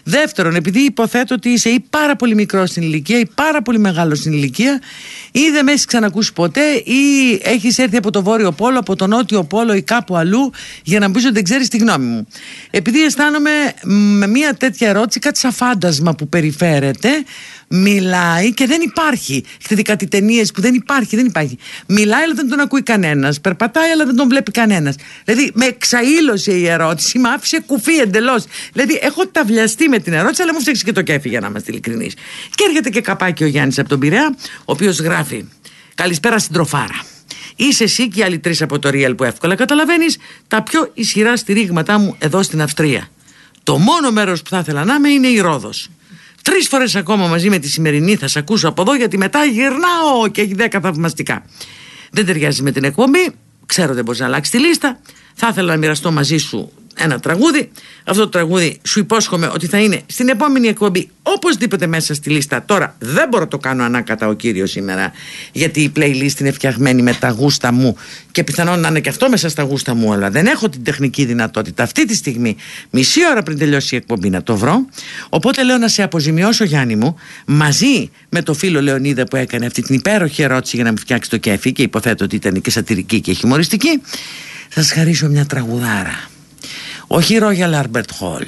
Δεύτερον, επειδή υποθέτω ότι είσαι ή πάρα πολύ μικρός στην ηλικία ή πάρα πολύ μεγάλος στην ηλικία ή δεν με έχει ξανακούσει ποτέ ή έχεις έρθει από το Βόρειο Πόλο, από τον Νότιο Πόλο ή κάπου αλλού για να μου πεις ότι δεν ξέρεις τη γνώμη μου. Επειδή αισθάνομαι με μια τέτοια ερώτηση κάτι σαν φάντασμα που περιφέρεται μιλάει και δεν υπάρχει. Έχετε δει κάτι ταινίες που δεν υπάρχει, δεν υπάρχει. Μιλάει, αλλά δεν τον ακούει κανένας. Περπατάει, αλλά δεν τον βλέπει κανένας. Δηλαδή, με εξαήλωσε η ερώτηση, με άφησε κουφί εντελώς. Δηλαδή, έχω ταυλιαστεί με την ερώτηση, αλλά μου φτιάξει και το κέφι για να είμαστε ειλικρινείς. Και έρχεται και καπάκι ο Γιάννης από τον Πειραιά, ο οποίος γράφει. Καλησπέρα στην τροφάρα. Είσαι εσύ και οι άλλοι τρεις από το Real που εύκολα καταλαβαίνεις τα πιο ισχυρά στηρίγματά μου εδώ στην Αυστρία. Το μόνο μέρος που θα ήθελα να είμαι είναι η Ρόδος. Τρεις φορές ακόμα μαζί με τη σημερινή θα σε ακούσω από εδώ γιατί μετά γυρνάω και έχει δέκα θαυμαστικά. Δεν ταιριάζει με την εκπομπή. Ξέρω δεν μπορείς να αλλάξεις τη λίστα. Θα ήθελα να μοιραστώ μαζί σου ένα τραγούδι. Αυτό το τραγούδι σου υπόσχομαι ότι θα είναι στην επόμενη εκπομπή οπωσδήποτε μέσα στη λίστα. Τώρα δεν μπορώ να το κάνω ανάκατα ο κύριος σήμερα, γιατί η playlist είναι φτιαγμένη με τα γούστα μου και πιθανόν να είναι και αυτό μέσα στα γούστα μου, αλλά δεν έχω την τεχνική δυνατότητα αυτή τη στιγμή, μισή ώρα πριν τελειώσει η εκπομπή, να το βρω. Οπότε λέω να σε αποζημιώσω, Γιάννη μου, μαζί με το φίλο Λεωνίδα που έκανε αυτή την υπέροχη ερώτηση για να μου φτιάξει το κέφι και υποθέτω ότι ήταν και σατυρική και χιουμοριστική. Θα σας χαρίσω μια τραγουδάρα. Όχι Royal Albert Hall.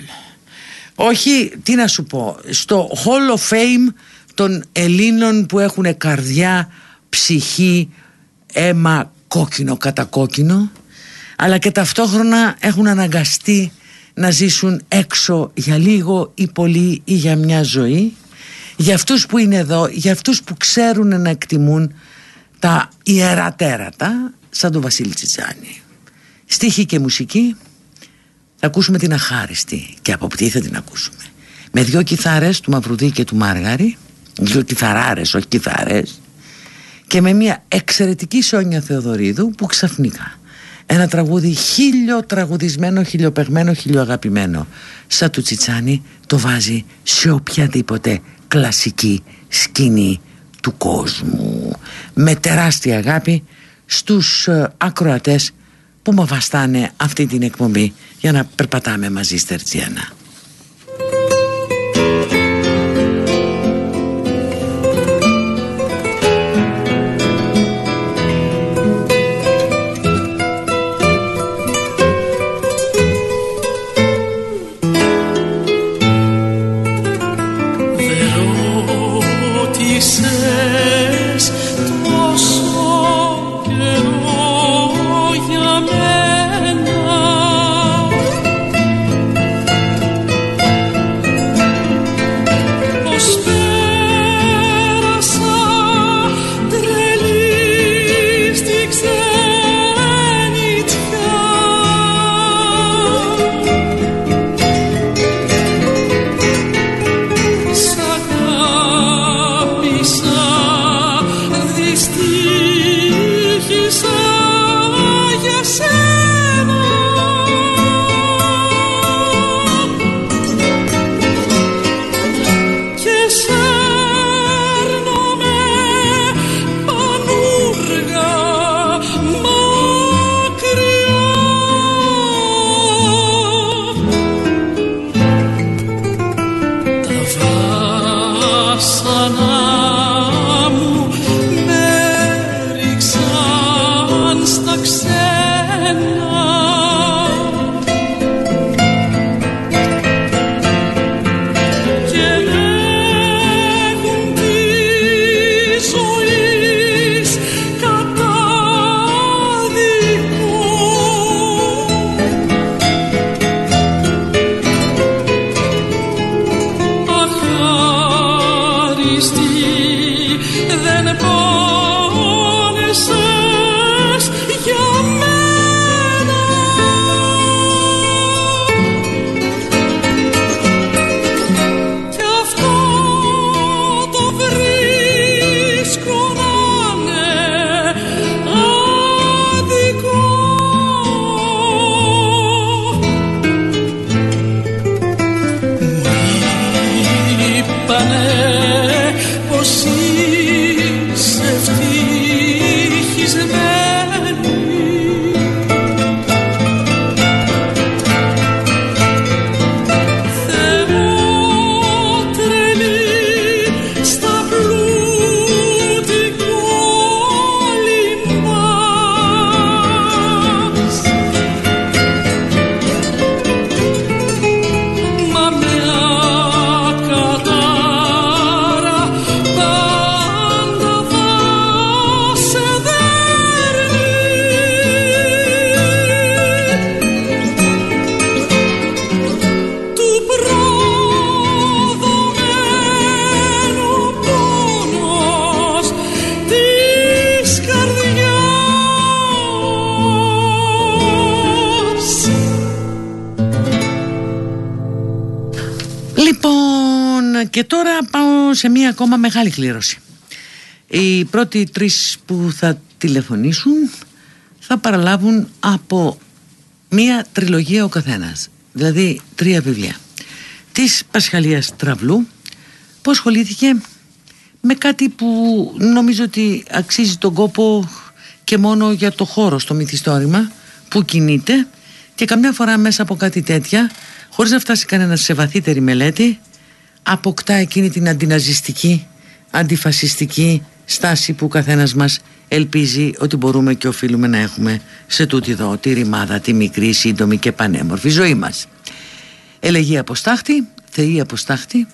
Όχι τι να σου πω στο Hall of Fame των Ελλήνων που έχουν καρδιά, ψυχή, αίμα κόκκινο κατά κόκκινο αλλά και ταυτόχρονα έχουν αναγκαστεί να ζήσουν έξω για λίγο ή πολύ ή για μια ζωή. Για αυτούς που είναι εδώ, για αυτούς που ξέρουν να εκτιμούν τα ιερά τέρατα σαν τον Βασίλη Τσιτσάνη στίχη και μουσική. Θα ακούσουμε την αχάριστη και από τι θα την ακούσουμε. Με δυο κιθάρες του Μαυρουδί και του Μάργαρη. Δυο κιθαράρες όχι κιθάρες. Και με μια εξαιρετική Σόνια Θεοδωρίδου που ξαφνικά ένα τραγούδι χίλιο τραγουδισμένο, χιλιοπεγμένο, χιλιοαγαπημένο σαν του Τσιτσάνι το βάζει σε οποιαδήποτε κλασική σκηνή του κόσμου. Με τεράστια αγάπη στους ε, ακροατές που μου βαστάνε αυτή την εκπομπή; Για να περπατάμε μαζί στερτσιανά. Ακόμα μεγάλη κλήρωση. Οι πρώτοι τρεις που θα τηλεφωνήσουν θα παραλάβουν από μία τριλογία ο καθένας. Δηλαδή τρία βιβλία. Της Πασχαλίας Τραυλού που ασχολήθηκε με κάτι που νομίζω ότι αξίζει τον κόπο και μόνο για το χώρο στο μυθιστόρημα που κινείται και καμιά φορά μέσα από κάτι τέτοια χωρίς να φτάσει κανένας σε βαθύτερη μελέτη αποκτά εκείνη την αντιναζιστική αντιφασιστική στάση που ο καθένας μας ελπίζει ότι μπορούμε και οφείλουμε να έχουμε σε τούτη εδώ τη ρημάδα, τη μικρή, σύντομη και πανέμορφη ζωή μας. Ελεγή αποστάχτη, θεοί αποστάχτη,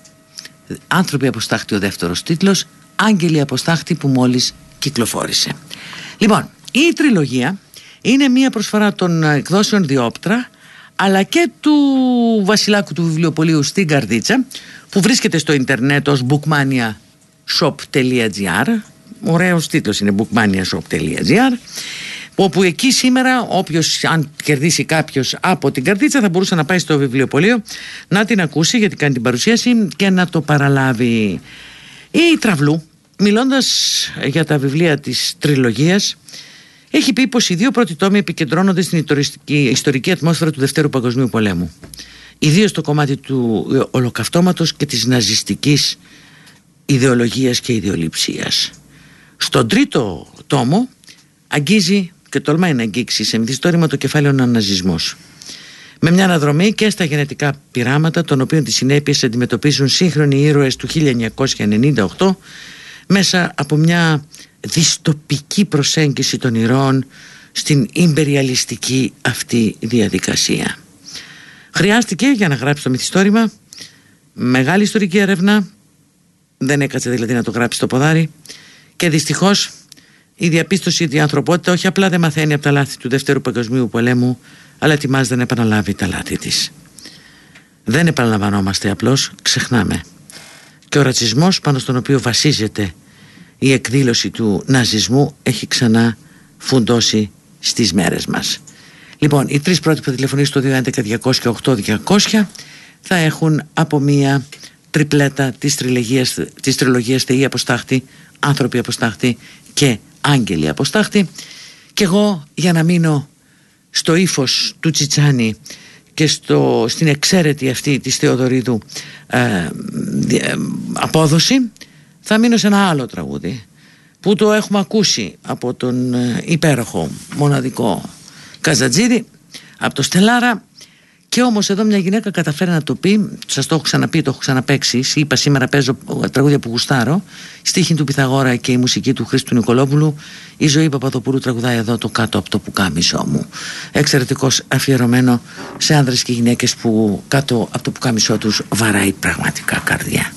άνθρωποι αποστάχτη ο δεύτερος τίτλος, άγγελοι αποστάχτη που μόλις κυκλοφόρησε. Λοιπόν, η τριλογία είναι μια προσφορά των εκδόσεων Διόπτρα αλλά και του βασιλάκου του βιβλιοπολίου στην Καρδίτσα που βρίσκεται στο ίντερνετ ως bookmaniashop.gr ωραίος τίτλος είναι bookmaniashop.gr όπου εκεί σήμερα όποιος αν κερδίσει κάποιος από την καρδίτσα θα μπορούσε να πάει στο βιβλιοπωλείο να την ακούσει γιατί κάνει την παρουσίαση και να το παραλάβει. Η Τραυλού μιλώντας για τα βιβλία της τριλογίας έχει πει πως οι δύο πρώτοι τόμοι επικεντρώνονται στην ιστορική ατμόσφαιρα του Δευτέρου Παγκοσμίου Πολέμου ιδίως στο κομμάτι του ολοκαυτώματος και της ναζιστικής ιδεολογίας και ιδεολειψίας στον τρίτο τόμο αγγίζει και τολμάει να αγγίξει σε μυθιστόρημα το κεφάλαιο Αναζισμός με μια αναδρομή και στα γενετικά πειράματα των οποίων τις συνέπειες αντιμετωπίζουν σύγχρονοι ήρωες του 1998 μέσα από μια διστοπική προσέγγιση των ηρώων στην ιμπεριαλιστική αυτή διαδικασία. Χρειάστηκε για να γράψει το μυθιστόρημα μεγάλη ιστορική έρευνα, δεν έκατσε δηλαδή να το γράψει το ποδάρι και δυστυχώς η διαπίστωση ότι η ανθρωπότητα όχι απλά δεν μαθαίνει από τα λάθη του Δεύτερου Παγκοσμίου Πολέμου αλλά ετοιμάζεται να επαναλάβει τα λάθη της. Δεν επαναλαμβανόμαστε απλώς, ξεχνάμε. Και ο ρατσισμός πάνω στον οποίο βασίζεται η εκδήλωση του ναζισμού έχει ξανά φουντώσει στις μέρες μας. Λοιπόν, οι τρεις πρώτοι που θα τηλεφωνήσουν το 211 200 θα έχουν από μία τριπλέτα της τριλογίας, της τριλογίας Θεοί Αποστάχτη, Άνθρωποι Αποστάχτη και Άγγελοι Αποστάχτη. Και εγώ για να μείνω στο ύφος του Τσιτσάνη και στο, στην εξαίρετη αυτή της Θεοδωρίδου ε, ε, απόδοση θα μείνω σε ένα άλλο τραγούδι που το έχουμε ακούσει από τον ε, υπέροχο μοναδικό Καζατζίδη από το Στελάρα. Και όμως εδώ μια γυναίκα καταφέρει να το πει Σας το έχω ξαναπεί, το έχω ξαναπέξει Είπα σήμερα παίζω τραγούδια που γουστάρω Στίχη του Πιθαγόρα και η μουσική του Χρήστου Νικολόπουλου. Η ζωή Παπαδοπούλου τραγουδάει εδώ το κάτω από το πουκάμισό μου. Εξαιρετικός αφιερωμένο σε άνδρες και γυναίκες που κάτω από το πουκάμισό τους βαράει πραγματικά καρδιά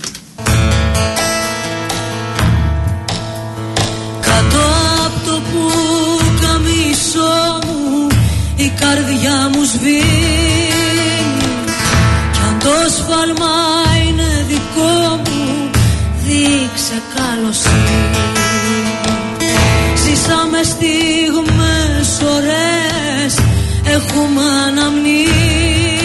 καρδιά μου σβήνει κι αν το σφάλμα είναι δικό μου δείξε καλοσύνη. Ζήσαμε στιγμές ωραίες έχουμε αναμνήσεις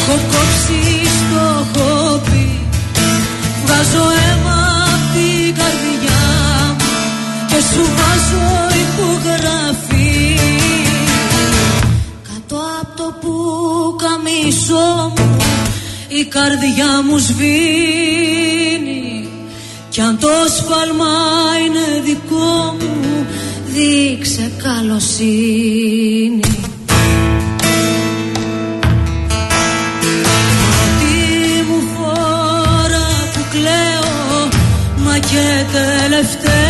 έχω κόψει στο χόπι Βγάζω αίμα απ' την καρδιά μου Και σου βάζω υπογραφή Κάτω απ' το που καμίσω μου Η καρδιά μου σβήνει. Κι αν το σφάλμα είναι δικό μου Δείξε καλοσύνη τελευταία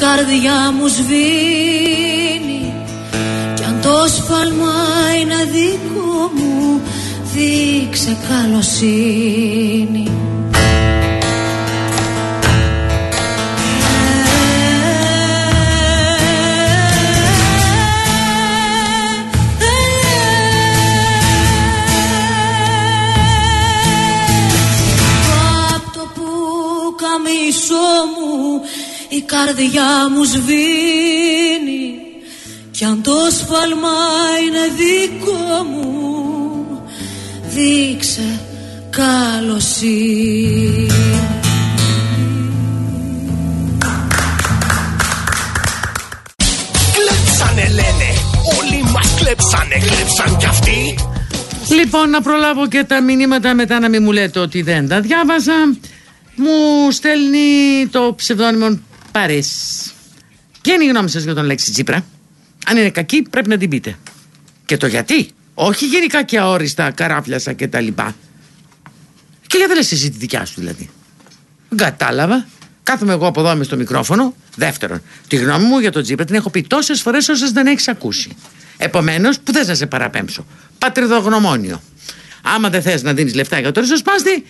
καρδιά μου σβήνει. Κι αν το σφάλμα είναι δικό μου Δείξε καλοσύνη καρδιά μου σβήνει. Κι αν το σφάλμα είναι δικό μου δείξε καλοσύνη Κλέψανε λένε. Όλοι μας κλέψανε κλέψαν κι αυτοί. Λοιπόν, να προλάβω και τα μηνύματα μετά να μην μου λέτε ότι δεν τα διάβαζα. Μου στέλνει το ψευδόνυμο Παρέ. Ποια είναι η γνώμη σας για τον λέξη Τσίπρα; Αν είναι κακή, πρέπει να την πείτε. Και το γιατί; Όχι γενικά και αόριστα, καράφλιασα και τα λοιπά. Και γιατί δεν λες εσύ τη δικιά σου δηλαδή. Κατάλαβα. Κάθομαι εγώ από εδώ με στο μικρόφωνο. Δεύτερον, τη γνώμη μου για τον Τσίπρα την έχω πει τόσες φορές όσες δεν έχεις ακούσει. Επομένως, που θες να σε παραπέμψω; Πατριδογνωμόνιο. Άμα δεν θες να δίνεις λεφτά για το ριζοσπάστη,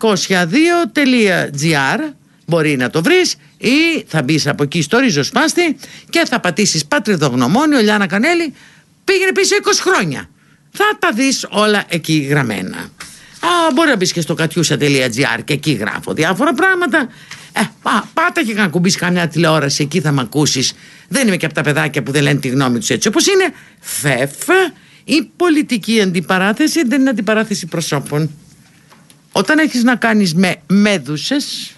902.gr μπορεί να το βρεις ή θα μπεις από εκεί στο ριζοσπάστη και θα πατήσεις πατριδογνωμόνιο Λιάνα Κανέλη πήγαινε πίσω 20 χρόνια θα τα δεις όλα εκεί γραμμένα Α, μπορεί να μπεις και στο κατιούσα.gr και εκεί γράφω διάφορα πράγματα. Ε, πά, πάτα και να κουμπίσει καμιά τηλεόραση, εκεί θα με ακούσεις. Δεν είμαι και από τα παιδάκια που δεν λένε τη γνώμη τους έτσι όπως είναι. Φεφ, η πολιτική αντιπαράθεση δεν είναι αντιπαράθεση προσώπων. Όταν έχεις να κάνεις με μέδουσες,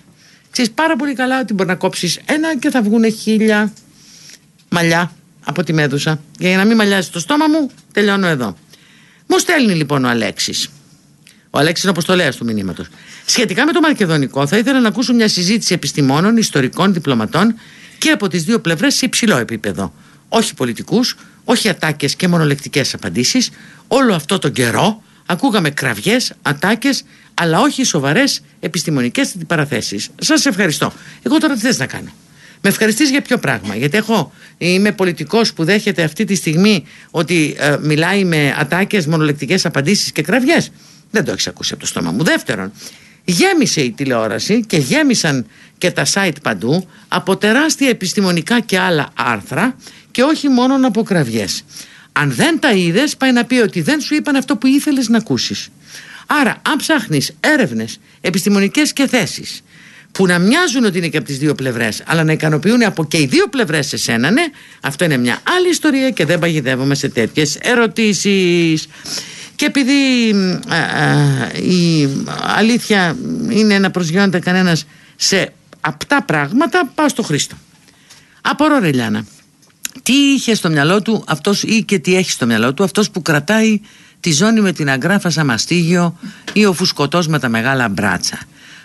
Ξέρεις πάρα πολύ καλά ότι μπορεί να κόψεις ένα και θα βγουν χίλια μαλλιά από τη μέδουσα. Για να μην μαλλιάζει το στόμα μου, τελειώνω εδώ. Μου στέλνει λοιπόν ο Αλέξης. Ο Αλέξης είναι αποστολέας του μηνύματος. Σχετικά με το Μακεδονικό, θα ήθελα να ακούσω μια συζήτηση επιστημόνων, ιστορικών, διπλωματών και από τις δύο πλευρές σε υψηλό επίπεδο. Όχι πολιτικούς, όχι ατάκες και μονολεκτικές απαντήσεις. Όλο αυτό τον καιρό ακούγαμε κραυγές, ατάκες αλλά όχι σοβαρές επιστημονικές αντιπαραθέσει. Σας ευχαριστώ. Εγώ τώρα τι θες να κάνω; Με ευχαριστείς για ποιο πράγμα; Γιατί εγώ είμαι πολιτικός που δέχεται αυτή τη στιγμή ότι ε, μιλάει με ατάκες, μονολεκτικές απαντήσεις και κραυγές. Δεν το έχεις ακούσει από το στόμα μου. Δεύτερον, γέμισε η τηλεόραση και γέμισαν και τα site παντού από τεράστια επιστημονικά και άλλα άρθρα και όχι μόνο από κραυγές. Αν δεν τα είδες, πάει να πει ότι δεν σου είπαν αυτό που ήθελες να ακούσεις. Άρα, αν ψάχνεις έρευνες, επιστημονικές και θέσεις που να μοιάζουν ότι είναι και από τις δύο πλευρές, αλλά να ικανοποιούν από και οι δύο πλευρές εσένα, ναι, αυτό είναι μια άλλη ιστορία και δεν παγιδεύομαι σε τέτοιες ερωτήσεις. Και επειδή η αλήθεια είναι να προσγειώνεται κανένας σε απτά πράγματα, πάω στο Χρήστο. Απορώ ρε Λιάνα, τι είχε στο μυαλό του αυτός ή και τι έχει στο μυαλό του αυτός που κρατάει τη ζώνη με την αγκράφα σαν μαστίγιο ή ο φουσκωτός με τα μεγάλα μπράτσα.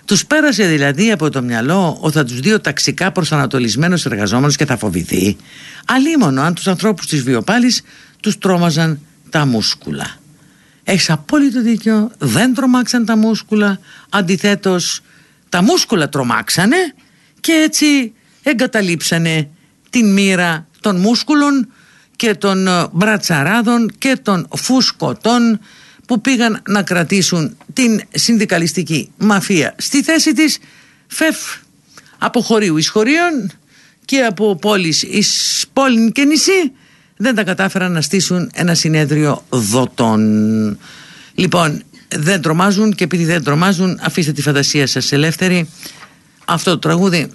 Τους πέρασε δηλαδή από το μυαλό ο θα τους δει ο ταξικά προσανατολισμένος εργαζόμενος και θα φοβηθεί. Αλίμονο αν τους ανθρώπους της βιοπάλης τους τρόμαζαν τα μούσκουλα. Έχεις απόλυτο δίκιο, δεν τρομάξαν τα μούσκουλα, αντιθέτως τα μούσκουλα τρομάξανε και έτσι εγκαταλείψανε την μοίρα των μούσκουλων και των ε, μπρατσαράδων και των φουσκωτών που πήγαν να κρατήσουν την συνδικαλιστική μαφία στη θέση της φεφ από χωρίου εις χωρίων και από πόλεις εις πόλην και νησί δεν τα κατάφεραν να στήσουν ένα συνέδριο δοτών. Λοιπόν, δεν τρομάζουν και επειδή δεν τρομάζουν αφήστε τη φαντασία σας ελεύθερη. Αυτό το τραγούδι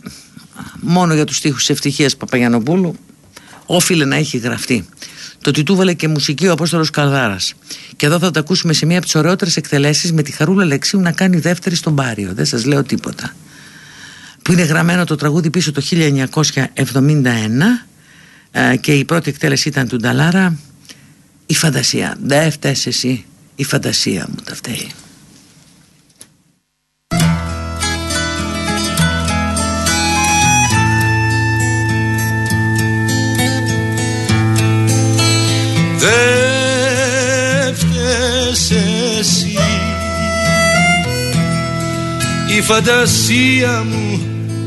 μόνο για τους στίχους ευτυχίας Παπαγιανοπούλου όφιλε να έχει γραφτεί. Το ότι του βάλε και μουσική ο Απόστολος Καλδάρα. Και εδώ θα το ακούσουμε σε μία από τις ωραιότερες εκτελέσεις με τη Χαρούλα Λεξίου να κάνει δεύτερη στον Πάριο. Δεν σας λέω τίποτα. Που είναι γραμμένο το τραγούδι πίσω το 1971 ε, και η πρώτη εκτέλεση ήταν του Νταλάρα. Η φαντασία. Δεν φταίει εσύ. Η φαντασία μου τα φταίει. Η φαντασία μου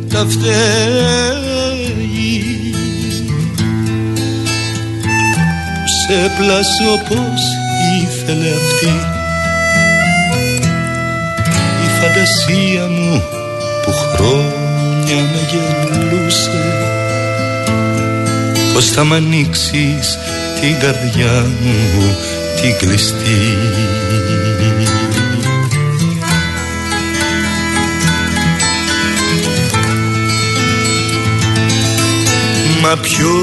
τα φταίει. Καίει σε πλάσω πως ήθελε αυτή. Η φαντασία μου που χρόνια με γελούσε. Πως θα μ' ανοίξεις την καρδιά μου την κλειστή Μα ποιο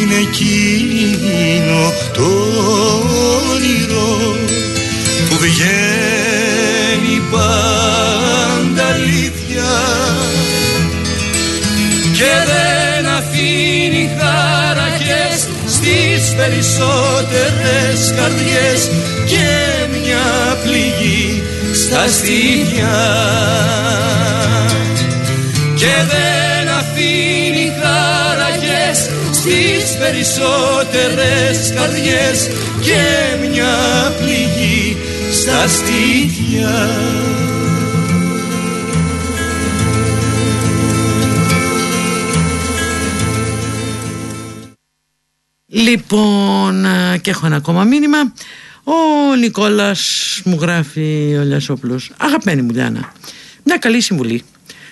είναι εκείνο το όνειρο που βγαίνει πάντα αλήθεια; Και δεν αφήνει χαρακές στις περισσότερες καρδιές και μια πληγή στα στήθια. Και δεν στις περισσότερες καρδιές και μια πληγή στα στήθια Λοιπόν, ε, και έχω ένα ακόμα μήνυμα. Ο Νικόλας μου γράφει ο Λιασόπουλος. Αγαπημένη μου Λιάννα, μια καλή συμβουλή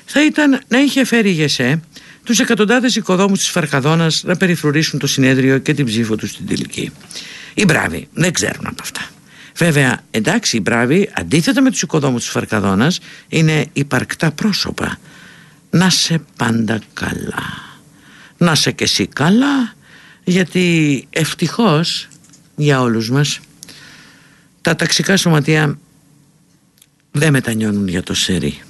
θα ήταν να είχε φέρει η ΓΕΣΕ τους εκατοντάδες οικοδόμους της Φαρκαδόνας να περιφρουρήσουν το συνέδριο και την ψήφο τους στην τελική. Οι μπράβοι δεν ξέρουν από αυτά. Βέβαια, εντάξει, οι μπράβοι, αντίθετα με τους οικοδόμους της Φαρκαδόνας, είναι υπαρκτά πρόσωπα. Να σε πάντα καλά. Να σε και εσύ καλά γιατί ευτυχώς για όλους μας τα ταξικά σωματεία δεν μετανιώνουν για το σερί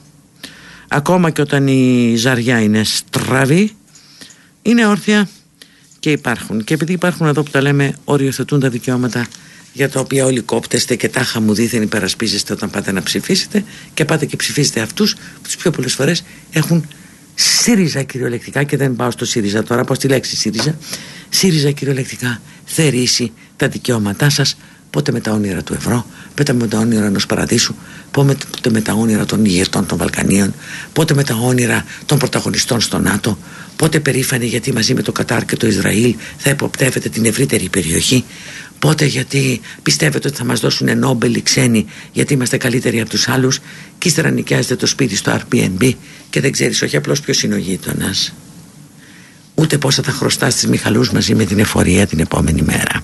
ακόμα και όταν η ζαριά είναι στραβή είναι όρθια και υπάρχουν. Και επειδή υπάρχουν εδώ που τα λέμε οριοθετούν τα δικαιώματα για τα οποία όλοι κόπτεστε και τάχα μου δίθεν υπερασπίζεστε όταν πάτε να ψηφίσετε και πάτε και ψηφίσετε αυτούς που τις πιο πολλές φορές έχουν ΣΥΡΙΖΑ κυριολεκτικά και δεν πάω στο ΣΥΡΙΖΑ τώρα, πάω στη λέξη ΣΥΡΙΖΑ. ΣΥΡΙΖΑ κυριολεκτικά θερήσει τα δικαιώματά σας πότε με τα όνειρα του ευρώ, πότε με τα όνειρα ενός παραδείσου, πότε με τα όνειρα των ηγετών των Βαλκανίων, πότε με τα όνειρα των πρωταγωνιστών στο ΝΑΤΟ, πότε περήφανοι γιατί μαζί με το Κατάρ και το Ισραήλ θα υποπτεύεται την ευρύτερη περιοχή, πότε γιατί πιστεύετε ότι θα μας δώσουν Νόμπελ οι ξένοι γιατί είμαστε καλύτεροι από τους άλλους και ύστερα νοικιάζετε το σπίτι στο Airbnb και δεν ξέρεις όχι απλώς ποιος είναι ο γείτονας. Ούτε πόσα θα χρωστάς στις Μιχαλούς μαζί με την εφορία την επόμενη μέρα.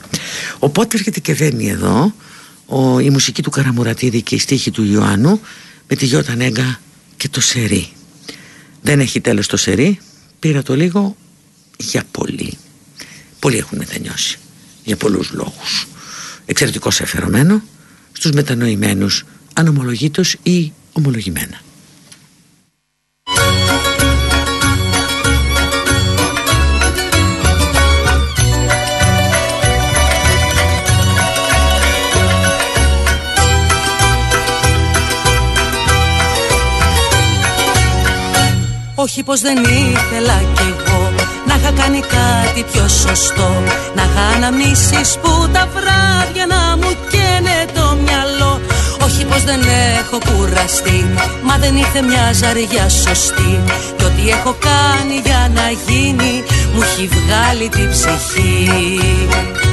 Οπότε έρχεται και δένει εδώ ο, η μουσική του Καραμουρατίδη και η στίχη του Ιωάννου με τη Γιώτα Νέγκα και το Σερί. Δεν έχει τέλος το Σερί. Πήρα το λίγο για πολύ. Πολλοί έχουν μετανιώσει για πολλούς λόγους. Εξαιρετικώς εφερωμένο στους μετανοημένους ανομολογήτως ή ομολογημένα Όχι πως δεν ήθελα κι εγώ Να είχα κάνει κάτι πιο σωστό. Να είχα αναμνήσεις που τα βράδια να μου καίνε το μυαλό. Όχι πως δεν έχω κουραστεί Μα δεν ήρθε μια ζαριά σωστή. Κι ό,τι έχω κάνει για να γίνει Μου έχει βγάλει την ψυχή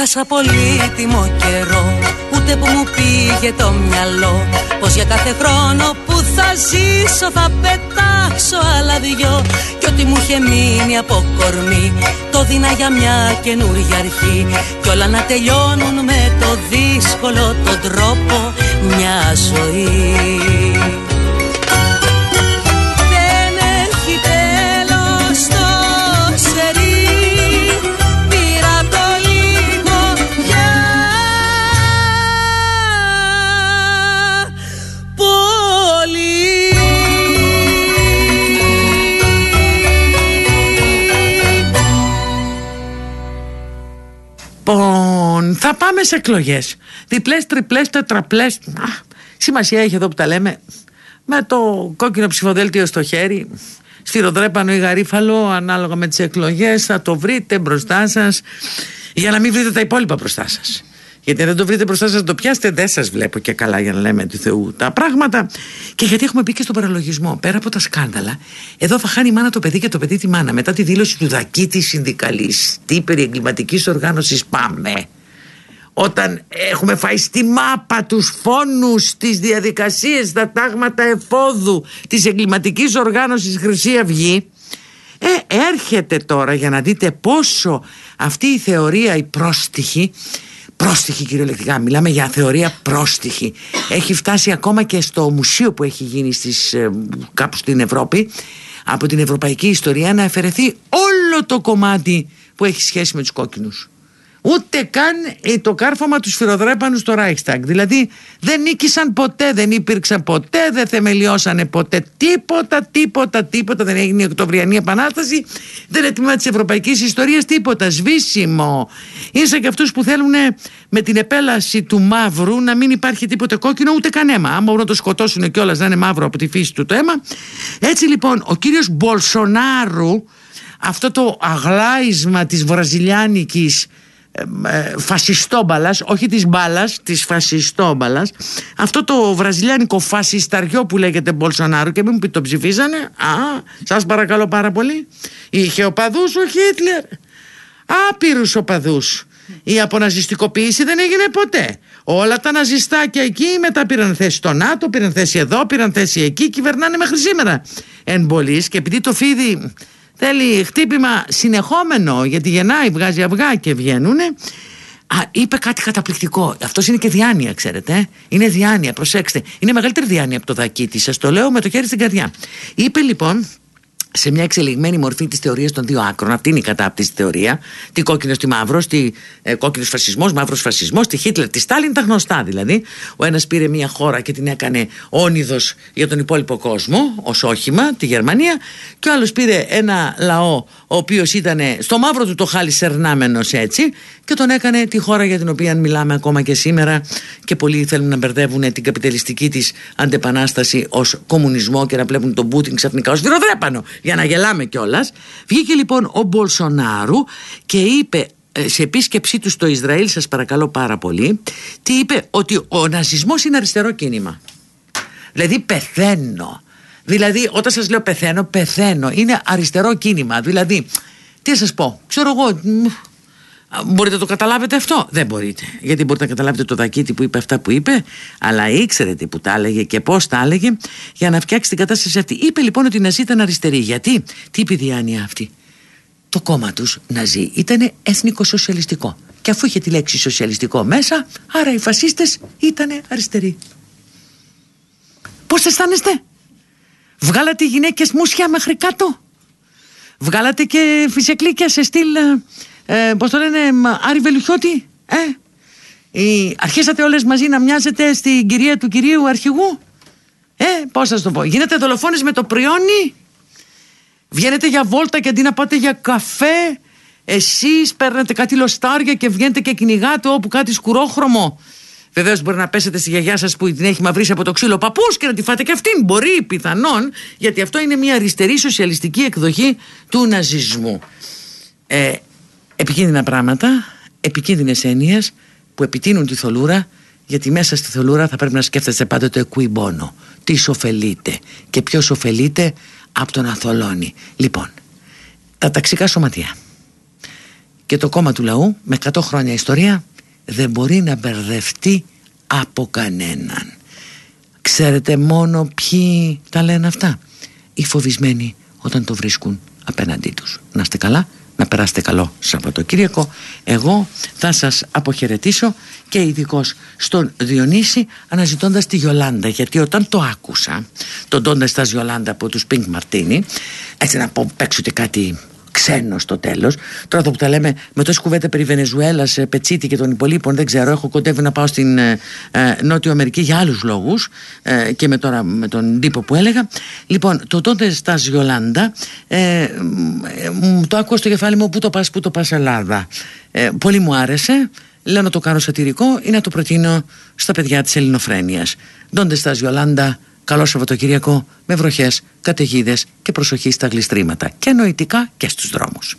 Έχασα πολύτιμο καιρό Ούτε που μου πήγε το μυαλό. Πως για κάθε χρόνο που θα ζήσω Θα πετάξω άλλα δυο. Κι ό,τι μου είχε μείνει από κορμί Το δίνα για μια καινούργια αρχή. Κι όλα να τελειώνουν με το δύσκολο τον τρόπο Μιας ζωής Θα πάμε σε εκλογές. Διπλές, τριπλές, τετραπλές. Σημασία έχει εδώ που τα λέμε. Με το κόκκινο ψηφοδέλτιο στο χέρι, σφυροδρέπανο ή γαρίφαλο, ανάλογα με τις εκλογές, θα το βρείτε μπροστά σας. Για να μην βρείτε τα υπόλοιπα μπροστά σας. Γιατί δεν το βρείτε μπροστά σας, το πιάσετε, δεν σας βλέπω και καλά για να λέμε του Θεού τα πράγματα. Και γιατί έχουμε πει και στον παραλογισμό, πέρα από τα σκάνδαλα, εδώ θα χάνει η μάνα το παιδί και το παιδί τη μάνα. Μετά τη δήλωση του Δακίτη συνδικαλιστή περί εγκληματική οργάνωσης, πάμε. Όταν έχουμε φάει στη μάπα τους φόνους, τις διαδικασίες, τα τάγματα εφόδου της εγκληματικής οργάνωσης Χρυσή Αυγή ε, έρχεται τώρα για να δείτε πόσο αυτή η θεωρία η πρόστιχη πρόστιχη κυριολεκτικά μιλάμε για θεωρία πρόστιχη έχει φτάσει ακόμα και στο μουσείο που έχει γίνει στις, ε, κάπου στην Ευρώπη από την ευρωπαϊκή ιστορία να αφαιρεθεί όλο το κομμάτι που έχει σχέση με τους κόκκινους ούτε καν ε, το κάρφωμα του σφυροδρέπανου στο Reichstag. Δηλαδή δεν νίκησαν ποτέ, δεν υπήρξαν ποτέ, δεν θεμελιώσανε ποτέ τίποτα, τίποτα, τίποτα. Δεν έγινε η Οκτωβριανή Επανάσταση, δεν είναι τμήμα της ευρωπαϊκής ιστορίας, τίποτα. Σβήσιμο. Είναι σαν και αυτούς που θέλουν με την επέλαση του μαύρου να μην υπάρχει τίποτε κόκκινο ούτε καν αίμα. Αν μπορούν να το σκοτώσουν κιόλας να είναι μαύρο από τη φύση του το αίμα. Έτσι λοιπόν ο κύριος Μπολσονάρου αυτό το αγλάισμα της βραζιλιάνικης ε, φασιστόμπαλας όχι της μπάλας της φασιστόμπαλας αυτό το βραζιλιάνικο φασισταριό που λέγεται Μπολσονάρο και μην μου πει το ψηφίζανε α, σας παρακαλώ πάρα πολύ είχε οπαδούς ο Χίτλερ άπειρους οπαδούς η αποναζιστικοποίηση δεν έγινε ποτέ. Όλα τα ναζιστάκια εκεί μετά πήραν θέση στο ΝΑΤΟ πήραν θέση εδώ, πήραν θέση εκεί κυβερνάνε μέχρι σήμερα. Εν και επειδή το φίδι Θέλει χτύπημα συνεχόμενο γιατί γεννάει, βγάζει αυγά και βγαίνουν. Α, είπε κάτι καταπληκτικό. Αυτός είναι και διάνοια, ξέρετε. Ε. Είναι διάνοια, προσέξτε. Είναι μεγαλύτερη διάνοια από το δακίτη. Σας το λέω με το χέρι στην καρδιά. Είπε λοιπόν σε μια εξελιγμένη μορφή της θεωρίας των δύο άκρων. Αυτή είναι η κατάπτυστη θεωρία. Τι κόκκινο, τι μαύρο, τι ε, κόκκινος φασισμός, μαύρος φασισμός, τι Χίτλερ, τι Στάλιν, τα γνωστά δηλαδή. Ο ένας πήρε μια χώρα και την έκανε όνειδος για τον υπόλοιπο κόσμο, ως όχημα, τη Γερμανία, και ο άλλος πήρε ένα λαό, ο οποίος ήταν στο μαύρο του το χάλι σερνάμενος έτσι, και τον έκανε τη χώρα για την οποία μιλάμε ακόμα και σήμερα. Και πολλοί θέλουν να μπερδεύουν την καπιταλιστική της αντεπανάσταση ως κομμουνισμό και να βλέπουν τον Πούτιν ξαφνικά ως βυροδρέπανο για να γελάμε κιόλας. Βγήκε λοιπόν ο Μπολσονάρου και είπε ε, σε επίσκεψή του στο Ισραήλ, σας παρακαλώ πάρα πολύ, τι είπε ότι ο ναζισμός είναι αριστερό κίνημα. Δηλαδή πεθαίνω. Δηλαδή όταν σας λέω πεθαίνω, πεθαίνω. Είναι αριστερό κίνημα. Δηλαδή, τι σας πω, ξέρω εγώ, Μπορείτε να το καταλάβετε αυτό. Δεν μπορείτε. Γιατί μπορείτε να καταλάβετε το Δακίτη που είπε αυτά που είπε, αλλά ήξερε τι που τα έλεγε και πώς τα έλεγε για να φτιάξει την κατάσταση αυτή. Είπε λοιπόν ότι οι Ναζί ήταν αριστεροί. Γιατί, τι είπε η διάνοια αυτή; Το κόμμα τους Ναζί ήταν εθνικο-σοσιαλιστικό. Και αφού είχε τη λέξη σοσιαλιστικό μέσα, άρα οι φασίστες ήταν αριστεροί. Πώς αισθάνεστε, Βγάλατε γυναίκες μουσια μέχρι κάτω; Βγάλατε και φυσικλίκια σε στυλ ε, πώς το λένε, Άρη Βελουχιώτη, ε, η, αρχίσατε όλες μαζί να μοιάζετε στην κυρία του κυρίου αρχηγού; Ε, πώς θα το πω. Γίνετε δολοφόνες με το πριόνι; Βγαίνετε για βόλτα και αντί να πάτε για καφέ, εσείς παίρνετε κάτι λοστάρια και βγαίνετε και κυνηγάτε όπου κάτι σκουρόχρωμο. Βεβαίως μπορεί να πέσετε στη γιαγιά σας που την έχει μαυρίσει από το ξύλο παππούς και να τη φάτε και αυτήν. Μπορεί πιθανόν, γιατί αυτό είναι μια αριστερή σοσιαλιστική εκδοχή του ναζισμού. Ε, επικίνδυνα πράγματα, επικίνδυνες έννοιες που επιτείνουν τη θολούρα, γιατί μέσα στη θολούρα θα πρέπει να σκέφτεστε πάντοτε κουιμπόνο. Τις ωφελείται και ποιος ωφελείται από τον αθολώνει. Λοιπόν, τα ταξικά σωματεία και το κόμμα του λαού με 100 χρόνια ιστορία δεν μπορεί να μπερδευτεί από κανέναν. Ξέρετε μόνο ποιοι τα λένε αυτά; Οι φοβισμένοι όταν το βρίσκουν απέναντί τους. Να είστε καλά να περάσετε καλό Σαββατοκύριακο εγώ θα σας αποχαιρετήσω και ειδικώς στον Διονύση αναζητώντας τη Γιολάντα γιατί όταν το άκουσα τον Τόντα Στας Γιολάντα από τους Pink Martini έτσι να πω παίξω κάτι ξένο στο τέλος. Τώρα το που τα λέμε με τόση κουβέντα περί Βενεζουέλα, ε, Πετσίτη και των υπολείπων, δεν ξέρω. Έχω κοντεύει να πάω στην ε, ε Νότιο Αμερική για άλλους λόγους ε, και με, τώρα, με τον τύπο που έλεγα. Λοιπόν, το τότε στα Γιολάντα, ε, το άκουσα στο κεφάλι μου, πού το πας, πού το πας Ελλάδα. πολύ μου άρεσε. λέω να το κάνω σατυρικό ή να το προτείνω στα παιδιά της ελληνοφρένειας. Ντόντε στα Γιολάντα, καλό Σαββατοκύριακο με βροχές, καταιγίδες και προσοχή στα γλιστρήματα και νοητικά και στους δρόμους.